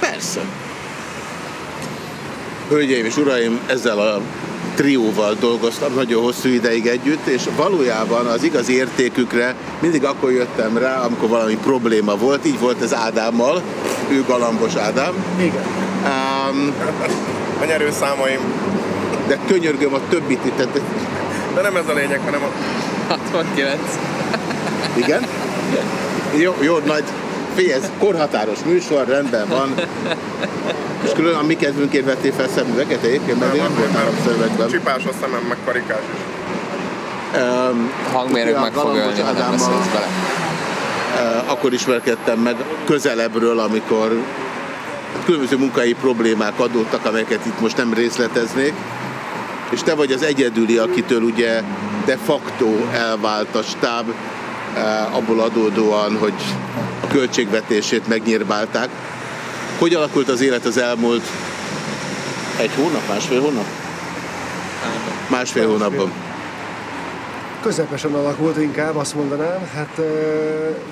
Persze. Hölgyeim és uraim, ezzel a trióval dolgoztam nagyon hosszú ideig együtt, és valójában az igazi értékükre mindig akkor jöttem rá, amikor valami probléma volt, így volt ez Ádámmal, ő Galambos Ádám. Igen. Um, a nyerőszámaim. De könyörgöm a többit itt, tehát De nem ez a lényeg, hanem a... 69. Igen? Jó, jó, nagy Figyelj, ez korhatáros műsor, rendben van. És külön a mi kedvünkért vettél fel szemüveget egyébként, mert én nem voltál a szemüvegben. Csipás a szemem, meg karikás is. Um, Hangmérnök meg fog ölni, ha nem beszélsz bele. Uh, akkor ismerkedtem meg közelebbről, amikor különböző munkai problémák adódtak, amelyeket itt most nem részleteznék. És te vagy az egyedüli, akitől ugye de facto elvált a stáb, uh, abból adódóan, hogy költségvetését megnyírbálták. Hogy alakult az élet az elmúlt egy hónap, másfél hónap? Másfél hónapban. Közepesen alakult inkább, azt mondanám. Hát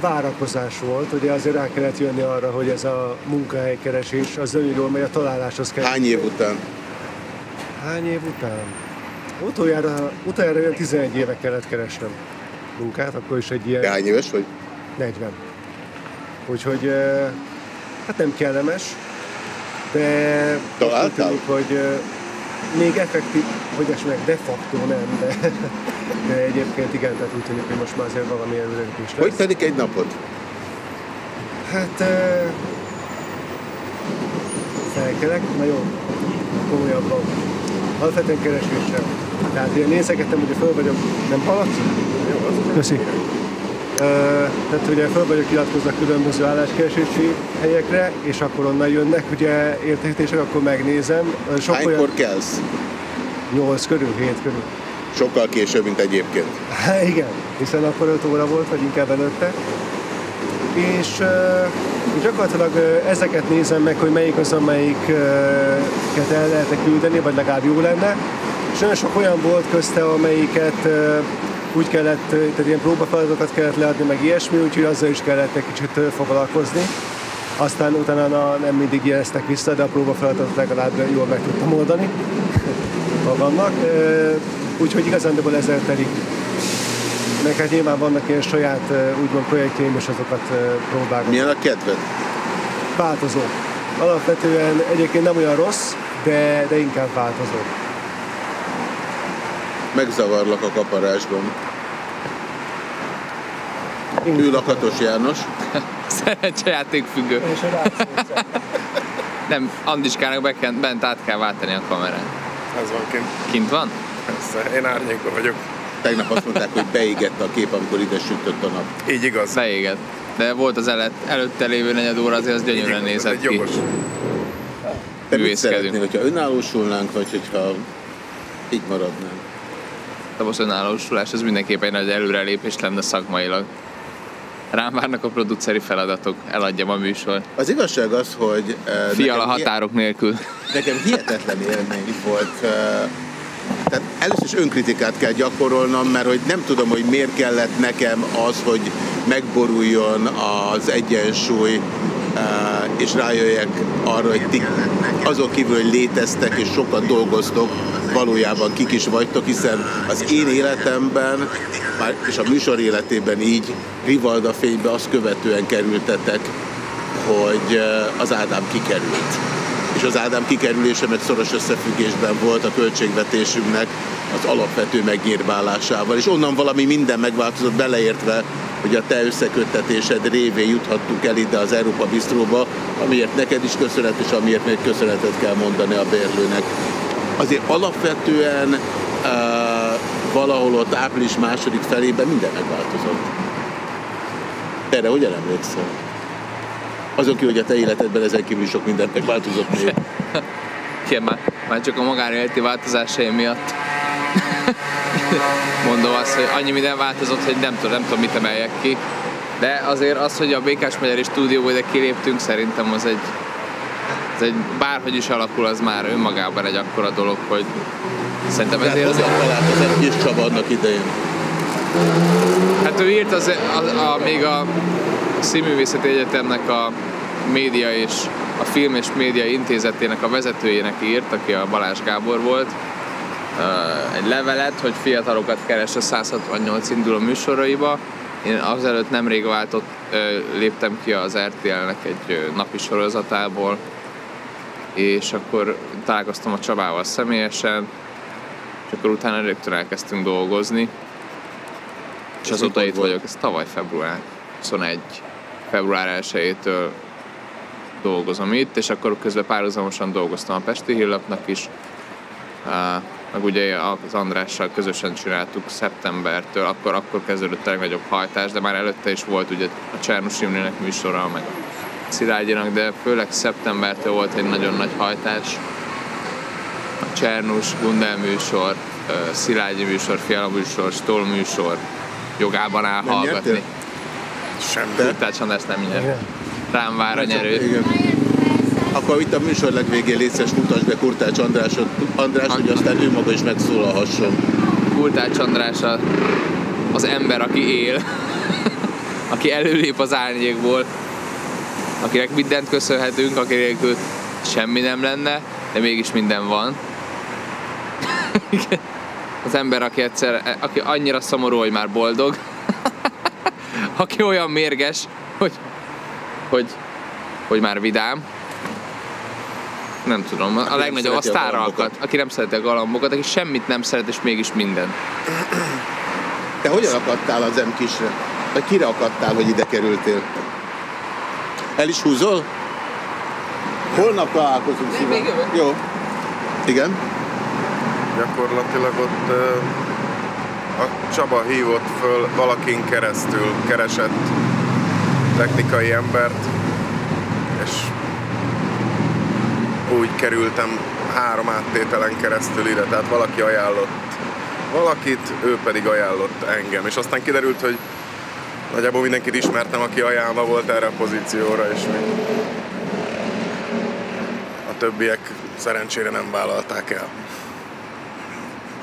várakozás volt, ugye azért rá kellett jönni arra, hogy ez a munkahelykeresés az önülről megy a találáshoz kell. Hány év után? Hány év után? Utoljára, utoljára olyan 11 éve kellett keresnem munkát, akkor is egy ilyen... Hány éves vagy? 40. Úgyhogy hát nem kellemes, de úgy tűnik, hogy még effektív, hogy ezt meg de facto nem, de, de egyébként igen, tehát úgy tűnik, hogy most már azért valami előrelépés lesz. Hogy telik egy napod? Hát felkelek, nagyon komolyabban. Alapvetően kereséssel. Tehát ilyen nézegettem, ugye föl vagyok, nem haladsz? Jó, az Köszi. Tehát ugye föl vagyok iratkoznak különböző álláskeresési helyekre, és akkor onnan jönnek ugye értesítések, akkor megnézem. Sok Hánykor kelsz? 8 körül, 7 körül. Sokkal később, mint egyébként. Hát igen, hiszen akkor 5 óra volt, vagy inkább előtte. És uh, gyakorlatilag uh, ezeket nézem meg, hogy melyik az, amelyiket el lehetne küldeni, vagy legalább jó lenne. És nagyon sok olyan volt közte, amelyiket uh, úgy kellett, tehát ilyen próbafeladatokat kellett leadni, meg ilyesmi, úgyhogy azzal is kellett egy kicsit foglalkozni. Aztán utána na, nem mindig jeleztek vissza, de a próbafeladatot legalább jól meg tudtam oldani magamnak. Úgyhogy igazándiból ezzel telik. Meg hát nyilván vannak ilyen saját úgymond projektjeim, és azokat ö, próbálom. Milyen a kedved? Változó. Alapvetően egyébként nem olyan rossz, de, de inkább változó. Megzavarlak a kaparásban. Ő Lakatos János. Szerencsejáték függő. Nem, Andiskának bent, bent át kell váltani a kamerát. Ez van kint. Kint van? Persze, én árnyékban vagyok. Tegnap azt mondták, hogy beégett a kép, amikor ide sütött a nap. Így igaz. Beégett. De volt az előtt, előtte lévő negyed óra, azért az gyönyörűen nézett ki. Te mit szeretnél, hogyha önállósulnánk, vagy hogyha így maradnánk? Most önállósulás, ez mindenképpen egy nagy előrelépés lenne szakmailag. Rám várnak a produceri feladatok, eladjam a műsor. Az igazság az, hogy... Uh, Fiala határok nélkül. Nekem hihetetlen élmény volt. eh, Tehát először is önkritikát kell gyakorolnom, mert hogy nem tudom, hogy miért kellett nekem az, hogy megboruljon az egyensúly, eh, és rájöjjek arra, hogy ti azon kívül, hogy léteztek és sokat dolgoztok, valójában kik is vagytok, hiszen az én életemben, és a műsor életében így, Rivalda fénybe azt követően kerültetek, hogy az Ádám kikerült és az Ádám kikerülése meg szoros összefüggésben volt a költségvetésünknek az alapvető megnyírbálásával, és onnan valami minden megváltozott, beleértve, hogy a te összeköttetésed révén juthattunk el ide az Európa Bistróba, amiért neked is köszönet, és amiért még köszönetet kell mondani a bérlőnek. Azért alapvetően uh, valahol ott április második felében minden megváltozott. Erre hogyan emlékszel? Azon kívül, hogy a te életedben ezen kívül sok minden megváltozott még. Igen, már, már csak a magánéleti változásai miatt. Mondom azt, hogy annyi minden változott, hogy nem tudom, nem tudom mit emeljek ki. De azért az, hogy a Békás Megyeri stúdióból ide kiléptünk, szerintem az egy, az egy bárhogy is alakul, az már önmagában egy akkora dolog, hogy szerintem Tehát ezért az hogyan talált az Erdős Csaba annak idején? Hát ő írt az, a, a, még a Színművészeti Egyetemnek a média és a film és média intézetének a vezetőjének írt, aki a Balázs Gábor volt, egy levelet, hogy fiatalokat keres a 168 induló műsoraiba. Én azelőtt nemrég váltott, léptem ki az RTL-nek egy napi sorozatából, és akkor találkoztam a Csabával személyesen, és akkor utána rögtön elkezdtünk dolgozni. És Ez azóta itt volt? vagyok, ez tavaly február 21. február 1-től dolgozom itt, és akkor közben párhuzamosan dolgoztam a Pesti Hírlapnak is, meg ugye az Andrással közösen csináltuk szeptembertől, akkor, akkor kezdődött a legnagyobb hajtás, de már előtte is volt ugye a Csernus Imrének műsora, meg a Szilágyinak, de főleg szeptembertől volt egy nagyon nagy hajtás. A Csernus, Gundel műsor, Szilágyi műsor, Fiala műsor, Stoll műsor, jogában áll Nem hallgatni. nyertél? Sem. Kurtács András nem nyer. Rám vár a nyerő. Igen. Akkor itt a műsor legvégén létszes mutasd be Kurtács Andrásot, András, hogy aztán ő maga is megszólalhasson. Kurtács András a, az ember, aki él, aki előlép az árnyékból, akinek mindent köszönhetünk, aki nélkül semmi nem lenne, de mégis minden van. az ember, aki egyszer, aki annyira szomorú, hogy már boldog. Aki olyan mérges, hogy, hogy, hogy már vidám. Nem tudom, a nem legnagyobb a sztáralkat, aki nem szereti a galambokat, aki semmit nem szeret, és mégis minden. Te hogyan akadtál az M-kisre? Vagy kire akadtál, hogy ide kerültél? El is húzol? Holnap találkozunk szívem. Jó. Igen? Gyakorlatilag ott a Csaba hívott föl valakin keresztül, keresett technikai embert, és úgy kerültem három áttételen keresztül ide, tehát valaki ajánlott valakit, ő pedig ajánlott engem, és aztán kiderült, hogy nagyjából mindenkit ismertem, aki ajánlva volt erre a pozícióra, és még a többiek szerencsére nem vállalták el.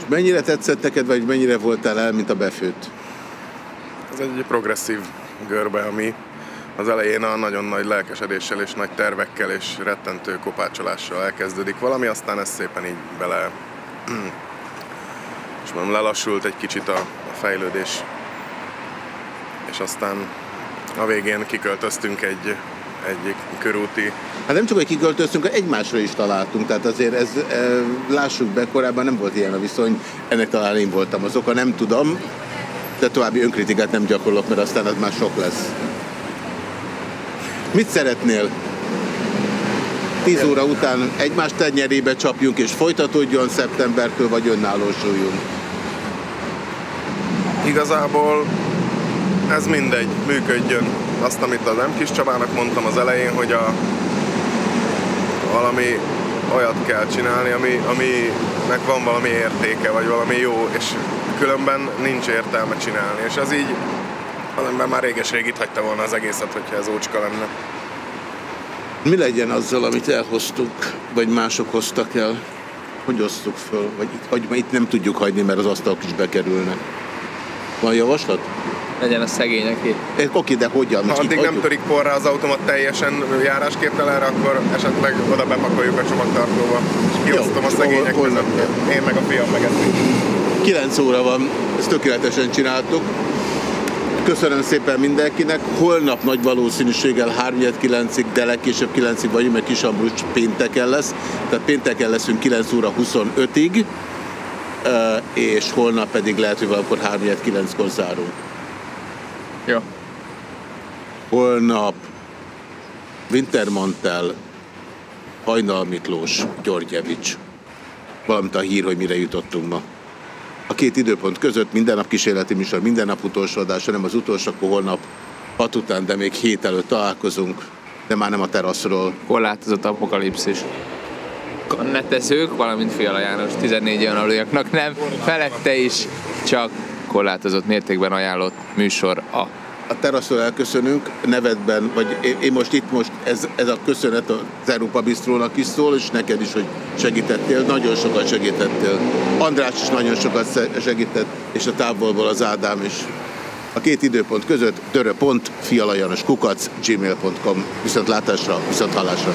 Mennyire tetszett neked, vagy mennyire voltál el, mint a befőtt? Ez egy progresszív görbe, ami az elején a nagyon nagy lelkesedéssel és nagy tervekkel és rettentő kopácsolással elkezdődik valami, aztán ez szépen így bele és mondom, lelassult egy kicsit a, a fejlődés. És aztán a végén kiköltöztünk egy, egy körúti Hát nem csak, hogy kiköltöztünk, egymásra is találtunk, tehát azért ez, e, lássuk be, korábban nem volt ilyen a viszony, ennek talán én voltam az oka, nem tudom, de további önkritikát nem gyakorlok, mert aztán az már sok lesz. Mit szeretnél? 10 óra után egymás tenyerébe csapjunk és folytatódjon szeptembertől, vagy önállósuljunk? Igazából ez mindegy, működjön. Azt, amit az M. Kis Csabának mondtam az elején, hogy a valami olyat kell csinálni, ami, aminek van valami értéke, vagy valami jó, és különben nincs értelme csinálni. És az így, az ember már réges-rég itt hagyta volna az egészet, hogyha ez ócska lenne. Mi legyen azzal, amit elhoztuk, vagy mások hoztak el? Hogy osztuk föl? Vagy itt, vagy itt nem tudjuk hagyni, mert az asztalok is bekerülnek. Van javaslat? Legyen a szegényeké. Oké, de hogyan? Ha Most addig itt nem törik porrá az automat teljesen járásképtelenre, akkor esetleg oda bepakoljuk a csomagtartóba, és kiosztom a szegények hol- hol- között. Én meg a fiam megettük. 9 óra van, ezt tökéletesen csináltuk. Köszönöm szépen mindenkinek. Holnap nagy valószínűséggel 3-9-ig, de legkésőbb 9-ig vagyunk, mert Kisambrus pénteken lesz. Tehát pénteken leszünk 9 óra 25-ig, eh, és holnap pedig lehet, hogy valamikor 3-9-kor zárunk. Holnap Wintermantel, Hajnal Miklós, Györgyevics. Valamint a hír, hogy mire jutottunk ma. A két időpont között minden nap kísérleti műsor, minden nap utolsó adása, nem az utolsó, akkor holnap hat után, de még hét előtt találkozunk, de már nem a teraszról. Korlátozott apokalipszis. A netezők, valamint Fiala János 14 éven aluljaknak nem, felette is csak korlátozott mértékben ajánlott műsor a A teraszról elköszönünk, nevedben, vagy én- most itt most, ez, ez a köszönet az Európa Bistrónak is szól, és neked is, hogy segítettél, nagyon sokat segítettél. András is nagyon sokat segített, és a távolból az Ádám is. A két időpont között dörö.fialajanos kukac gmail.com viszont látásra, viszont hallásra.